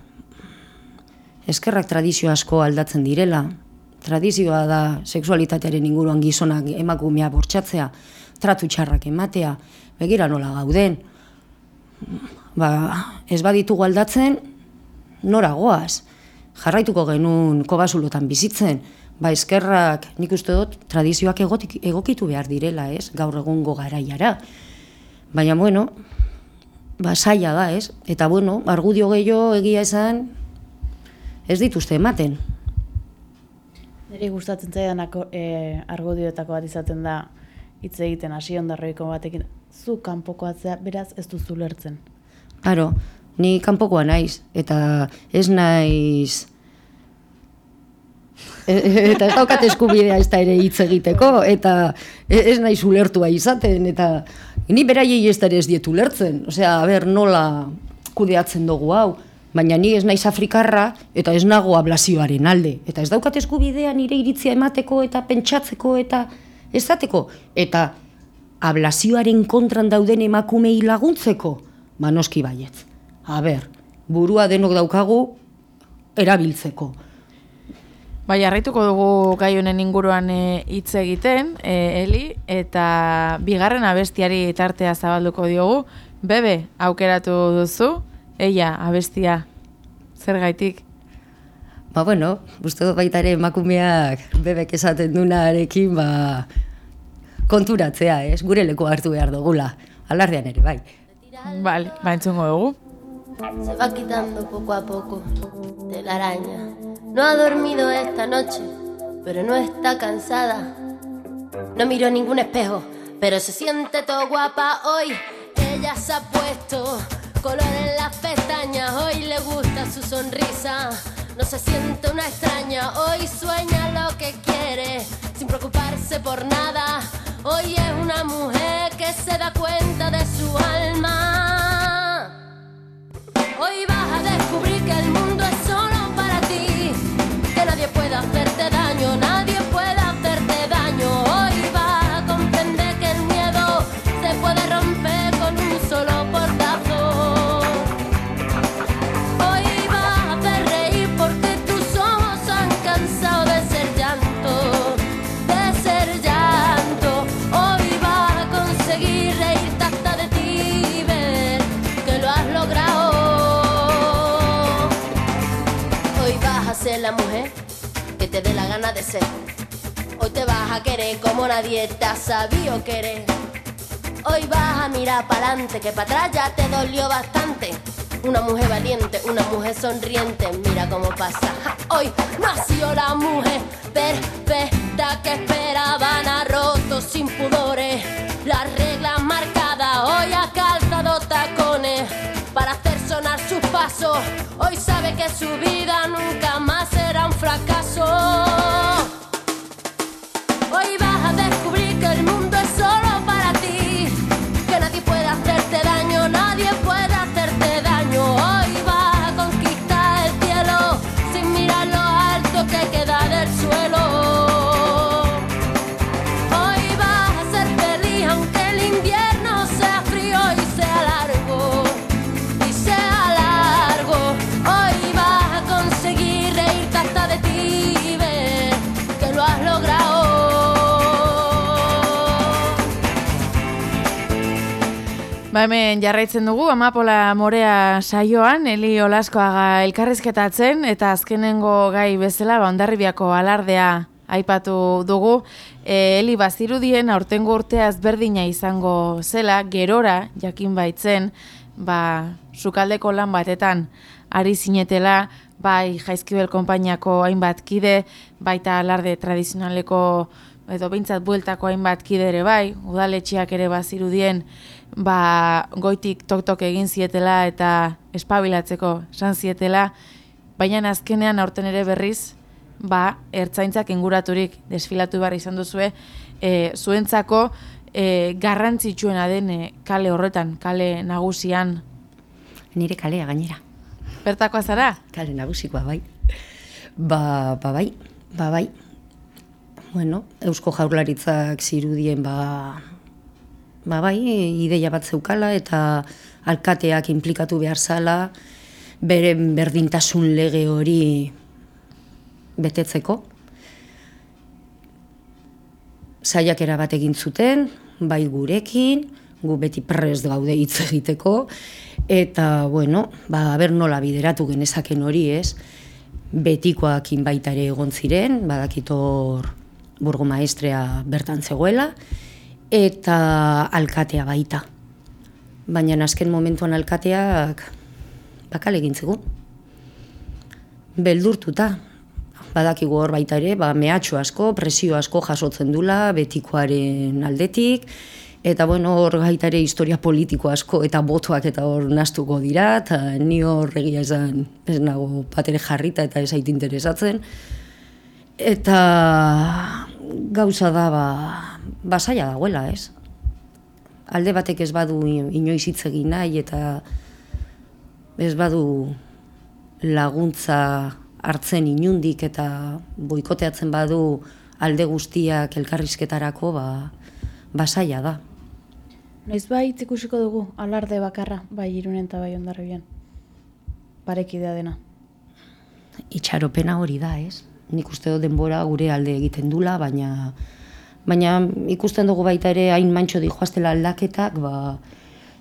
eskerrak tradizio asko aldatzen direla. Tradizioa da sexualitatearen inguruan gizonak emakumea bortxatzea, tratu txarrak ematea, begira nola gauden. Ba, ez baditugu aldatzen, nora goaz. Jarraituko genuen kobasulotan bizitzen, ba eskerrak nik uste dut tradizioak egotik, egokitu behar direla, ez, gaur egungo garaiara. Baina, bueno, ba, saia da, ez? Eta, bueno, argudio gehiago egia esan, ez dituzte ematen. Niri gustatzen zaidan e, argudioetako bat izaten da hitz egiten hasi ondarroiko batekin zu kanpoko atzea beraz ez duzu lertzen. Claro, ni kanpokoa naiz eta ez naiz E, [LAUGHS] eta ez daukat eskubidea ez da ere hitz egiteko, eta e, ez naiz ulertua izaten, eta ni beraiei ez da ere ez dietu ulertzen. Osea, a ber, nola kudeatzen dugu hau baina ni ez naiz afrikarra eta ez nago ablazioaren alde. Eta ez daukat eskubidea nire iritzia emateko eta pentsatzeko eta ez dateko. Eta ablazioaren kontran dauden emakumei laguntzeko, ba noski baietz. A ber, burua denok daukagu erabiltzeko. Bai, jarraituko dugu gai honen inguruan e, hitz egiten, e, Eli, eta bigarren abestiari tartea zabalduko diogu. Bebe, aukeratu duzu, Eia, abestia, zer gaitik? Ba, bueno, uste dut baita ere emakumeak bebek esaten dunarekin, ba, konturatzea, ez? Gure leku hartu behar dugula. Alardean ere, bai. Vale, ba, entzungo dugu. Se va quitando poco a poco de la araña. No ha dormido esta noche, pero no está cansada. No miró ningún espejo, pero se siente todo guapa hoy. Ella se ha puesto color en las pestañas, hoy le gusta su sonrisa. No se siente una extraña, hoy sueña lo que quiere, sin preocuparse por nada. Hoy es una mujer que se da cuenta de su alma. Hoy vas a descubrir que el mundo es solo para ti, que nadie puede hacerte daño, nadie la mujer que te dé la gana de ser. Hoy te vas a querer como nadie te ha sabido querer. Hoy vas a mirar para adelante, que para atrás ya te dolió bastante. Una mujer valiente, una mujer sonriente, mira cómo pasa. Hoy nació la mujer perfecta que esperaban, ha roto sin pudores las reglas marcadas. Hoy ha calzado tacones para hacer sonar sus pasos. Hoy sabe que su vida nunca más será un fracaso. Hoy vas a descubrir que el mundo es Ba hemen jarraitzen dugu, amapola morea saioan, Eli Olaskoaga elkarrizketatzen, eta azkenengo gai bezala, ba, ondarribiako alardea aipatu dugu. E, Eli bazirudien aurtengo urtea ezberdina izango zela, gerora, jakin baitzen, ba, sukaldeko lan batetan ari zinetela, bai jaizkibel konpainiako hainbat kide, baita alarde tradizionaleko edo behintzat bueltako hainbat kide ere bai, udaletxeak ere bazirudien, ba, goitik tok-tok egin zietela eta espabilatzeko esan zietela, baina azkenean aurten ere berriz, ba, ertzaintzak inguraturik desfilatu behar izan duzue, e, zuentzako e, garrantzitsuena den e, kale horretan, kale nagusian, Nire kalea gainera. bertakoa zara? Kale nagusikoa bai. Ba, ba bai, ba bai. Bueno, Eusko Jaurlaritzak zirudien ba, ba bai, ideia bat zeukala eta alkateak implikatu behar zala bere berdintasun lege hori betetzeko. Saiakera bat egin zuten, bai gurekin, gu beti prest gaude hitz egiteko, eta, bueno, ba, ber nola bideratu genezaken hori ez, betikoakin baita ere egon ziren, badakitor burgomaestrea bertan zegoela, eta alkatea baita. Baina azken momentuan alkateak bakal egin zegoen. Beldurtuta, badakigu hor baita ere, ba, mehatxo asko, presio asko jasotzen dula, betikoaren aldetik, eta bueno, hor baita ere historia politiko asko eta botoak eta hor nastuko dira, eta ni hor egia esan ez nago bat ere jarrita eta ez interesatzen. Eta gauza da, ba, basaia dagoela, ez? Alde batek ez badu inoiz hitz egin nahi eta ez badu laguntza hartzen inundik eta boikoteatzen badu alde guztiak elkarrizketarako, ba, basaia da. Noiz bai ikusiko dugu alarde bakarra, bai irunen eta bai ondarribian. Parekidea dena. itxaropena hori da, ez? Nik uste dut denbora gure alde egiten dula, baina baina ikusten dugu baita ere hain mantxo di joaztela aldaketak, ba,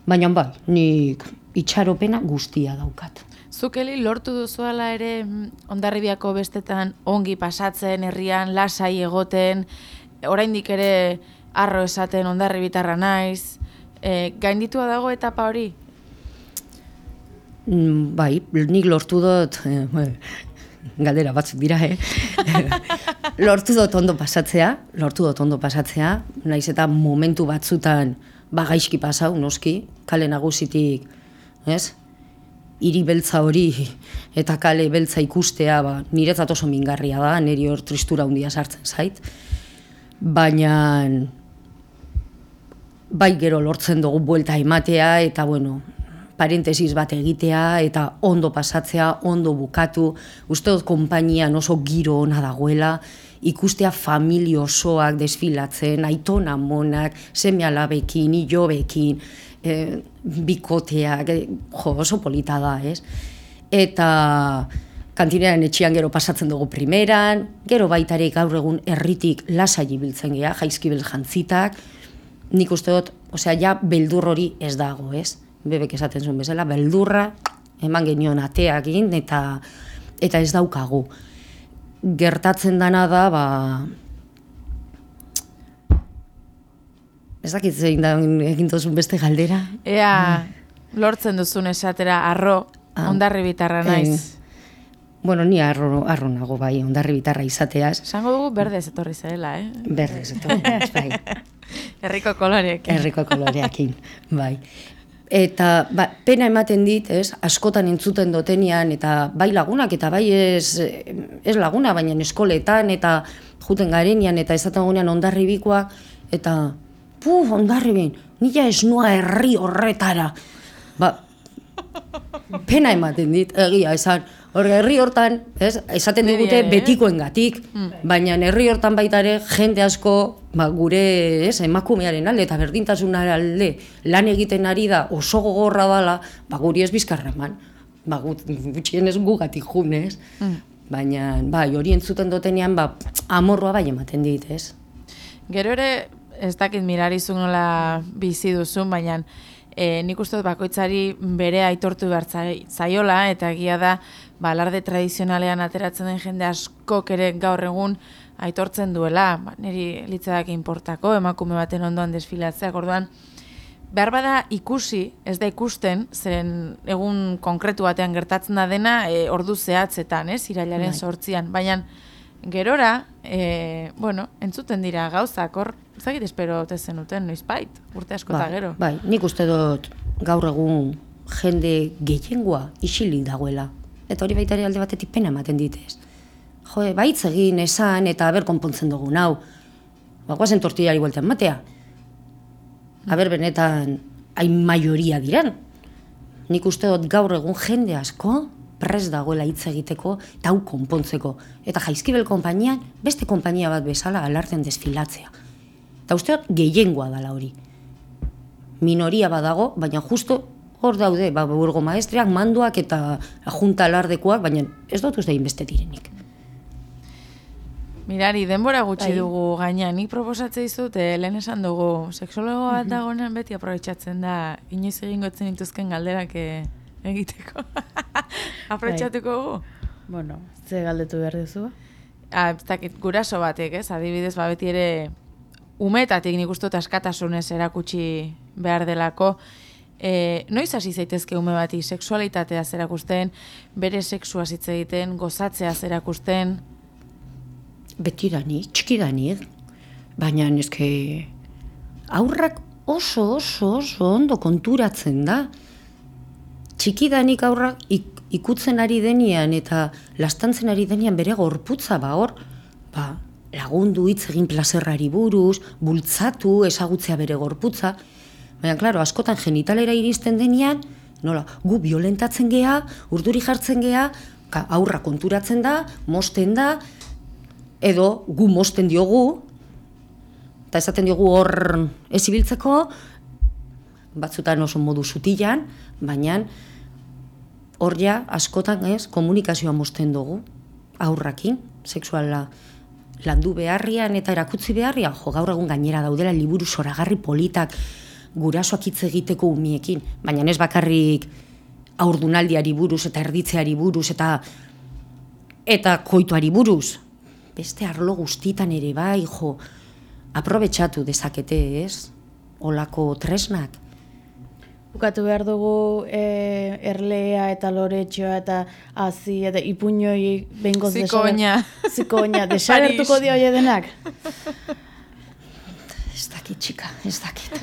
baina bai, nik itxaropena guztia daukat. Zukeli lortu duzuala ere mm, ondarribiako bestetan ongi pasatzen, herrian lasai egoten, oraindik ere arro esaten ondarribitarra naiz, e, gainditua dago etapa hori? Mm, Bai, nik lortu dut, eh, galdera batzuk dira, eh? [LAUGHS] lortu dut ondo pasatzea, lortu dut ondo pasatzea, naiz eta momentu batzutan ba gaizki pasau, noski, kale nagusitik, ez? Hiri beltza hori eta kale beltza ikustea, ba, niretzat oso mingarria da, niri hor tristura handia sartzen zait. Baina bai gero lortzen dugu buelta ematea eta bueno, parentesis bat egitea eta ondo pasatzea, ondo bukatu, uste dut konpainian oso giro ona dagoela, ikustea familia osoak desfilatzen, aitona monak, seme alabekin, ilobekin, e, bikoteak, e, jo, oso polita da, ez? Eta kantinean etxean gero pasatzen dugu primeran, gero baitare gaur egun herritik lasai ibiltzen gea, jaizkibel jantzitak, nik uste dut, osea, ja beldur hori ez dago, ez? Bebek esaten zuen bezala, beldurra eman genion ateakin eta eta ez daukagu. Gertatzen dana da, ba, ez dakit zein da egin duzun beste galdera. Ea lortzen duzun esatera arro Ah. ondarribitarra naiz. Bueno, ni arro, arro nago bai, ondarri bitarra izateaz, Esango dugu berdez etorri zarela, eh? berdez, eta bai. [LAUGHS] Herriko koloreek. herriko koloreakin, bai. Eta ba, pena ematen dit, ez, askotan entzuten dotenian, eta bai lagunak, eta bai ez, ez laguna, baina eskoletan, eta juten garenian, eta ezaten gunean ondarribikoa, eta, puf, ondarribin, nila ez noa herri horretara. Ba, pena ematen dit, egia esan. Hor, herri hortan, ez, esaten digute eh? betikoengatik, baina herri hortan baita ere jende asko ba, gure ez, emakumearen alde eta berdintasunaren alde lan egiten ari da oso gogorra dala, ba, guri ez bizkarra eman. Ba, gut, gutxienez gugatik junez. Baina, bai, hori entzuten dotenean, ba, amorroa bai ematen dit, ez? Gero ere, ez dakit mirarizuk nola bizi duzun, baina e, nik uste dut bakoitzari bere aitortu behar zai- zaiola, eta egia da, ba, alarde tradizionalean ateratzen den jende askok ere gaur egun aitortzen duela, ba, niri litzadak inportako, emakume baten ondoan desfilatzeak, orduan, behar bada ikusi, ez da ikusten, zeren egun konkretu batean gertatzen da dena, e, ordu zehatzetan, ez, irailaren Bai. sortzian, baina gerora, e, bueno, entzuten dira gauzak, hor, ezagit espero ote zenuten, noizbait, urte asko eta bai, gero. bai, nik uste dut gaur egun jende gehiengoa isilik dagoela. Eta hori baita ere alde batetik pena ematen ditez. Jo, baitz egin, esan, eta ber konpontzen dugun hau. Ba, guazen tortillari bueltan matea. Aber benetan, hain maioria diran. Nik uste dut gaur egun jende asko prest dagoela hitz egiteko eta hau konpontzeko. Eta jaizkibel konpainian beste konpainia bat bezala alarten desfilatzea. Eta uste dut gehiengoa dala hori. Minoria badago, baina justo hor daude, ba, burgo maestreak, manduak eta junta alardekoak, baina ez dut uste inbeste direnik. Mirari, denbora gutxi Bai. dugu gaina, nik proposatze dizut, eh, lehen esan dugu, seksologo bat dagoenean beti aprobetsatzen da, inoiz egingo etzen dituzken galderak eh, egiteko. [LAUGHS] Aprobetxatuko dugu? Bueno, ze galdetu behar duzu? Ah, ez dakit, guraso batek, ez? Adibidez, ba, beti ere umetatik nik uste askatasunez erakutsi behar delako. E, noiz hasi zaitezke ume bati sexualitatea zerakusten, bere sexua hitz egiten, gozatzea zerakusten, Betirani, txikidani, baina eske aurrak oso oso oso ondo konturatzen da. Txikidanik aurrak ik, ikutzen ari denian eta lastantzen ari denian bere gorputza ba hor, ba, lagundu hitz egin plazerrari buruz, bultzatu, ezagutzea bere gorputza. Baina, klaro, askotan genitalera iristen denean, nola, gu violentatzen gea, urduri jartzen gea, aurra konturatzen da, mosten da, edo gu mosten diogu, eta esaten diogu hor ez ibiltzeko, batzutan oso modu sutilan, baina hor ja askotan ez komunikazioa mosten dugu aurrakin, sexuala landu beharrian eta erakutsi beharrian, jo gaur egun gainera daudela liburu soragarri politak gurasoak hitz egiteko umiekin, baina ez bakarrik aurdunaldiari buruz eta erditzeari buruz eta eta koituari buruz. Beste arlo guztitan ere bai, jo, aprobetxatu dezakete, ez? Olako tresnak. Bukatu behar dugu e, erlea eta loretxoa eta hazi eta ipuñoi behingoz Zikoina. [LAUGHS] Zikoina, desagertuko dio denak. [LAUGHS] Dakit, txika, ez dakit.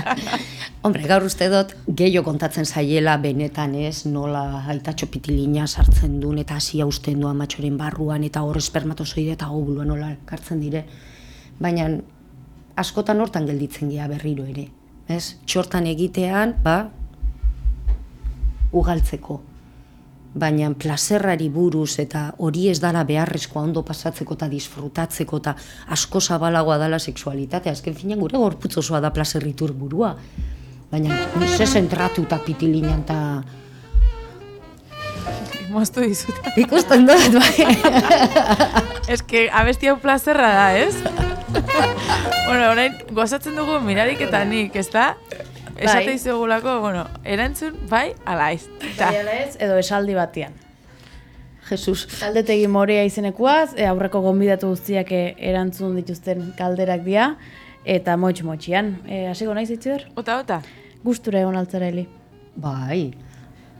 [LAUGHS] Hombre, gaur uste dut, gehiago kontatzen zaiela benetan ez, nola aitatxo pitilina sartzen duen eta hasia usten du amatxoren barruan eta hor espermatozoide eta óvuloa nola kartzen dire. Baina askotan hortan gelditzen gea berriro ere. Ez? Txortan egitean, ba, ugaltzeko. Baina plazerrari buruz eta hori ez dala beharrezkoa ondo pasatzeko eta disfrutatzeko eta asko zabalagoa dala sexualitatea. Azken finean gure gorputz osoa da plazerritur burua. Baina ze zentratu eta pitilinan eta moztu dizut. ikusten dut, bai. [LAUGHS] Ez que abesti hau plazerra da, ez? [LAUGHS] bueno, orain, gozatzen dugu mirarik eta nik, ez da? Esate Bai. izugulako, bueno, erantzun, bai, ala ez. Bai ala ez, edo esaldi batian. Jesus. Galdetegi morea izenekuaz, e, aurreko gonbidatu guztiak e, erantzun dituzten kalderak dira, eta motx motxian. E, hasiko naiz itziber? Ota, ota. Gustura egon altzara heli. Bai,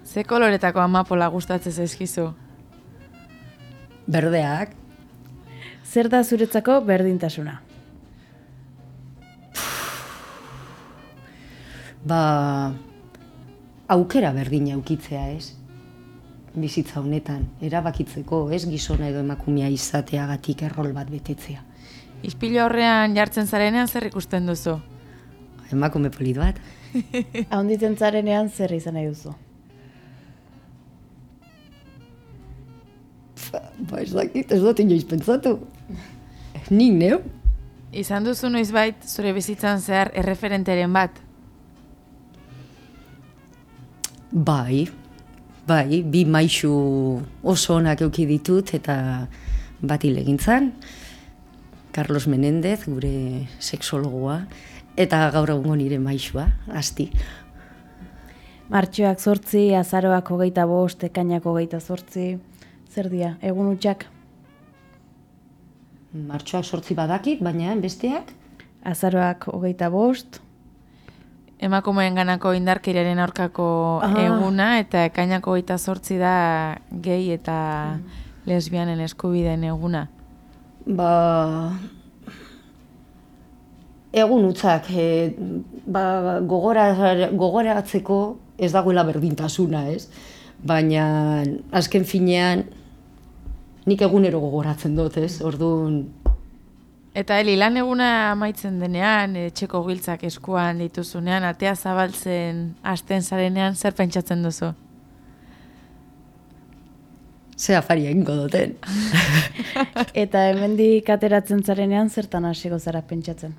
Ze koloretako amapola gustatzen zaizkizu? berdeak, Zer da zuretzako berdintasuna? Ba, aukera berdina aukitzea, ez? Bizitza honetan, erabakitzeko, ez gizona edo emakumea izateagatik errol bat betetzea. Ispilu horrean jartzen zarenean zer ikusten duzu? Emakume polit bat. [LAUGHS] Ahonditzen zarenean zer izan nahi duzu? Ba, ez dakit, ez dut inoiz pentsatu. Nik neu? Izan duzu noizbait zure bizitzan zehar erreferenteren bat? Bai, bai, bi maixu oso onak euki ditut eta bat hil egin zan. Carlos Menendez, gure sexologoa, eta gaur egungo nire maixua, asti. Martxoak sortzi, azaroak hogeita bost, ekainak hogeita sortzi, zer dia, egun utxak, Martxoak sortzi badakit, baina besteak? azaroak hogeita bost, Emakumeen ganako indarkeriaren aurkako Ah. eguna eta ekainako hogeita zortzi da gehi eta lesbianen eskubideen eguna. Ba... Egun utzak, e, ba, gogora, gogoratzeko ez dagoela berdintasuna, ez? Baina azken finean nik egunero gogoratzen dut, ez? Orduan, Eta heli, lan eguna amaitzen denean, etxeko giltzak eskuan dituzunean, atea zabaltzen hasten zarenean, zer pentsatzen duzu? ze afaria egingo duten. [LAUGHS] eta hemendik ateratzen zarenean zertan hasiko zara pentsatzen.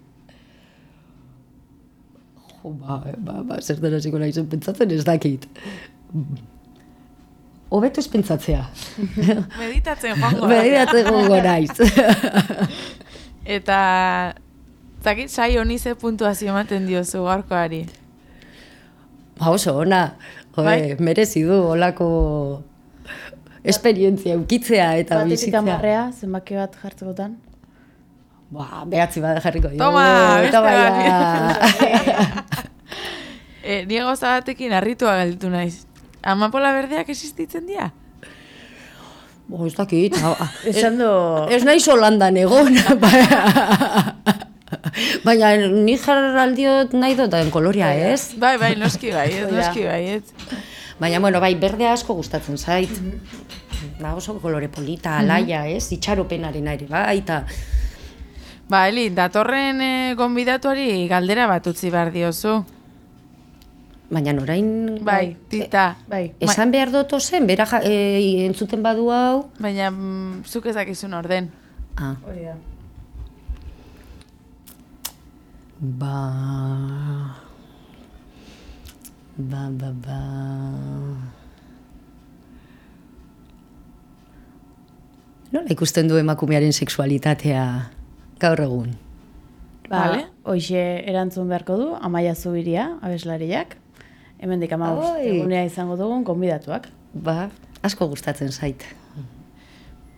Jo, ba, ba, ba, zer den hasiko naizen pentsatzen ez dakit. Hobeto ez pentsatzea. [LAUGHS] Meditatzen joango da. Begiratzen gogo naiz. [LAUGHS] Eta, zakit, sai honi ze puntuazio ematen diozu gaurkoari. Ba oso ona, Joe, Bai. merezi du olako esperientzia ukitzea eta Batetik bizitzea. amarrea, zenbaki bat jartzekotan. Ba, behatzi bat jarriko dugu. Toma, beste Toma. E, ni gauza [LAUGHS] batekin harritua galditu naiz. Amapola berdeak existitzen dira? Bo, ez dakit. [LAUGHS] Esan du... Ez naiz Holandan egon. [LAUGHS] Baina ni jarraldiot nahi duten kolorea, ez? Bai, bai, noski bai, [LAUGHS] ez, da. noski bai, ez. Baina, bueno, bai, berdea asko gustatzen zait. Ba, oso kolore polita, alaia, ez? Itxaropenaren ere, bai, eta... Ba, Eli, datorren e, gonbidatuari galdera bat utzi behar diozu. Baina orain... Bai, tita. Bai. Esan behar dut zen, bera ja, e, entzuten badu hau... Baina, mm, zuk ez dakizun orden. Ah, Hori da. ba... Ba, ba, ba... Nola ikusten du emakumearen sexualitatea gaur egun? Ba, Vale. hoxe erantzun beharko du, amaia zubiria, abeslariak. Hemendik amabuz, Oi. egunea izango dugun konbidatuak. Ba, asko gustatzen zait.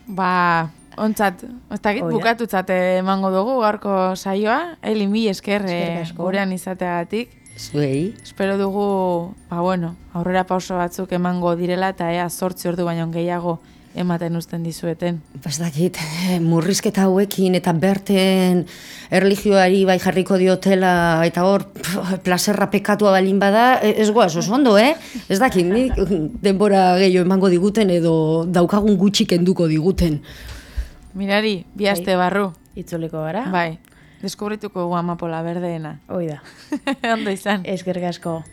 Ba, ontzat, ez dakit, Hoi da. bukatutzat emango dugu gaurko saioa. Eli, mi esker, eh, gurean izateagatik. Zuei, Espero dugu, ba bueno, aurrera pauso batzuk emango direla eta ea sortzi ordu baino gehiago ematen uzten dizueten. ba, ez dakit, eh, murrizketa hauekin eta berten erlijioari bai jarriko diotela eta hor pf, plazerra pekatua balin bada, eh, ez goaz oso ondo, eh? Ez dakit, nik denbora gehiago emango diguten edo daukagun gutxi kenduko diguten. Mirari, bi aste barru. Itzuliko gara. Bai, deskubrituko gu amapola berdeena. Hoi da. [LAUGHS] Ondo izan. Eskerrik asko.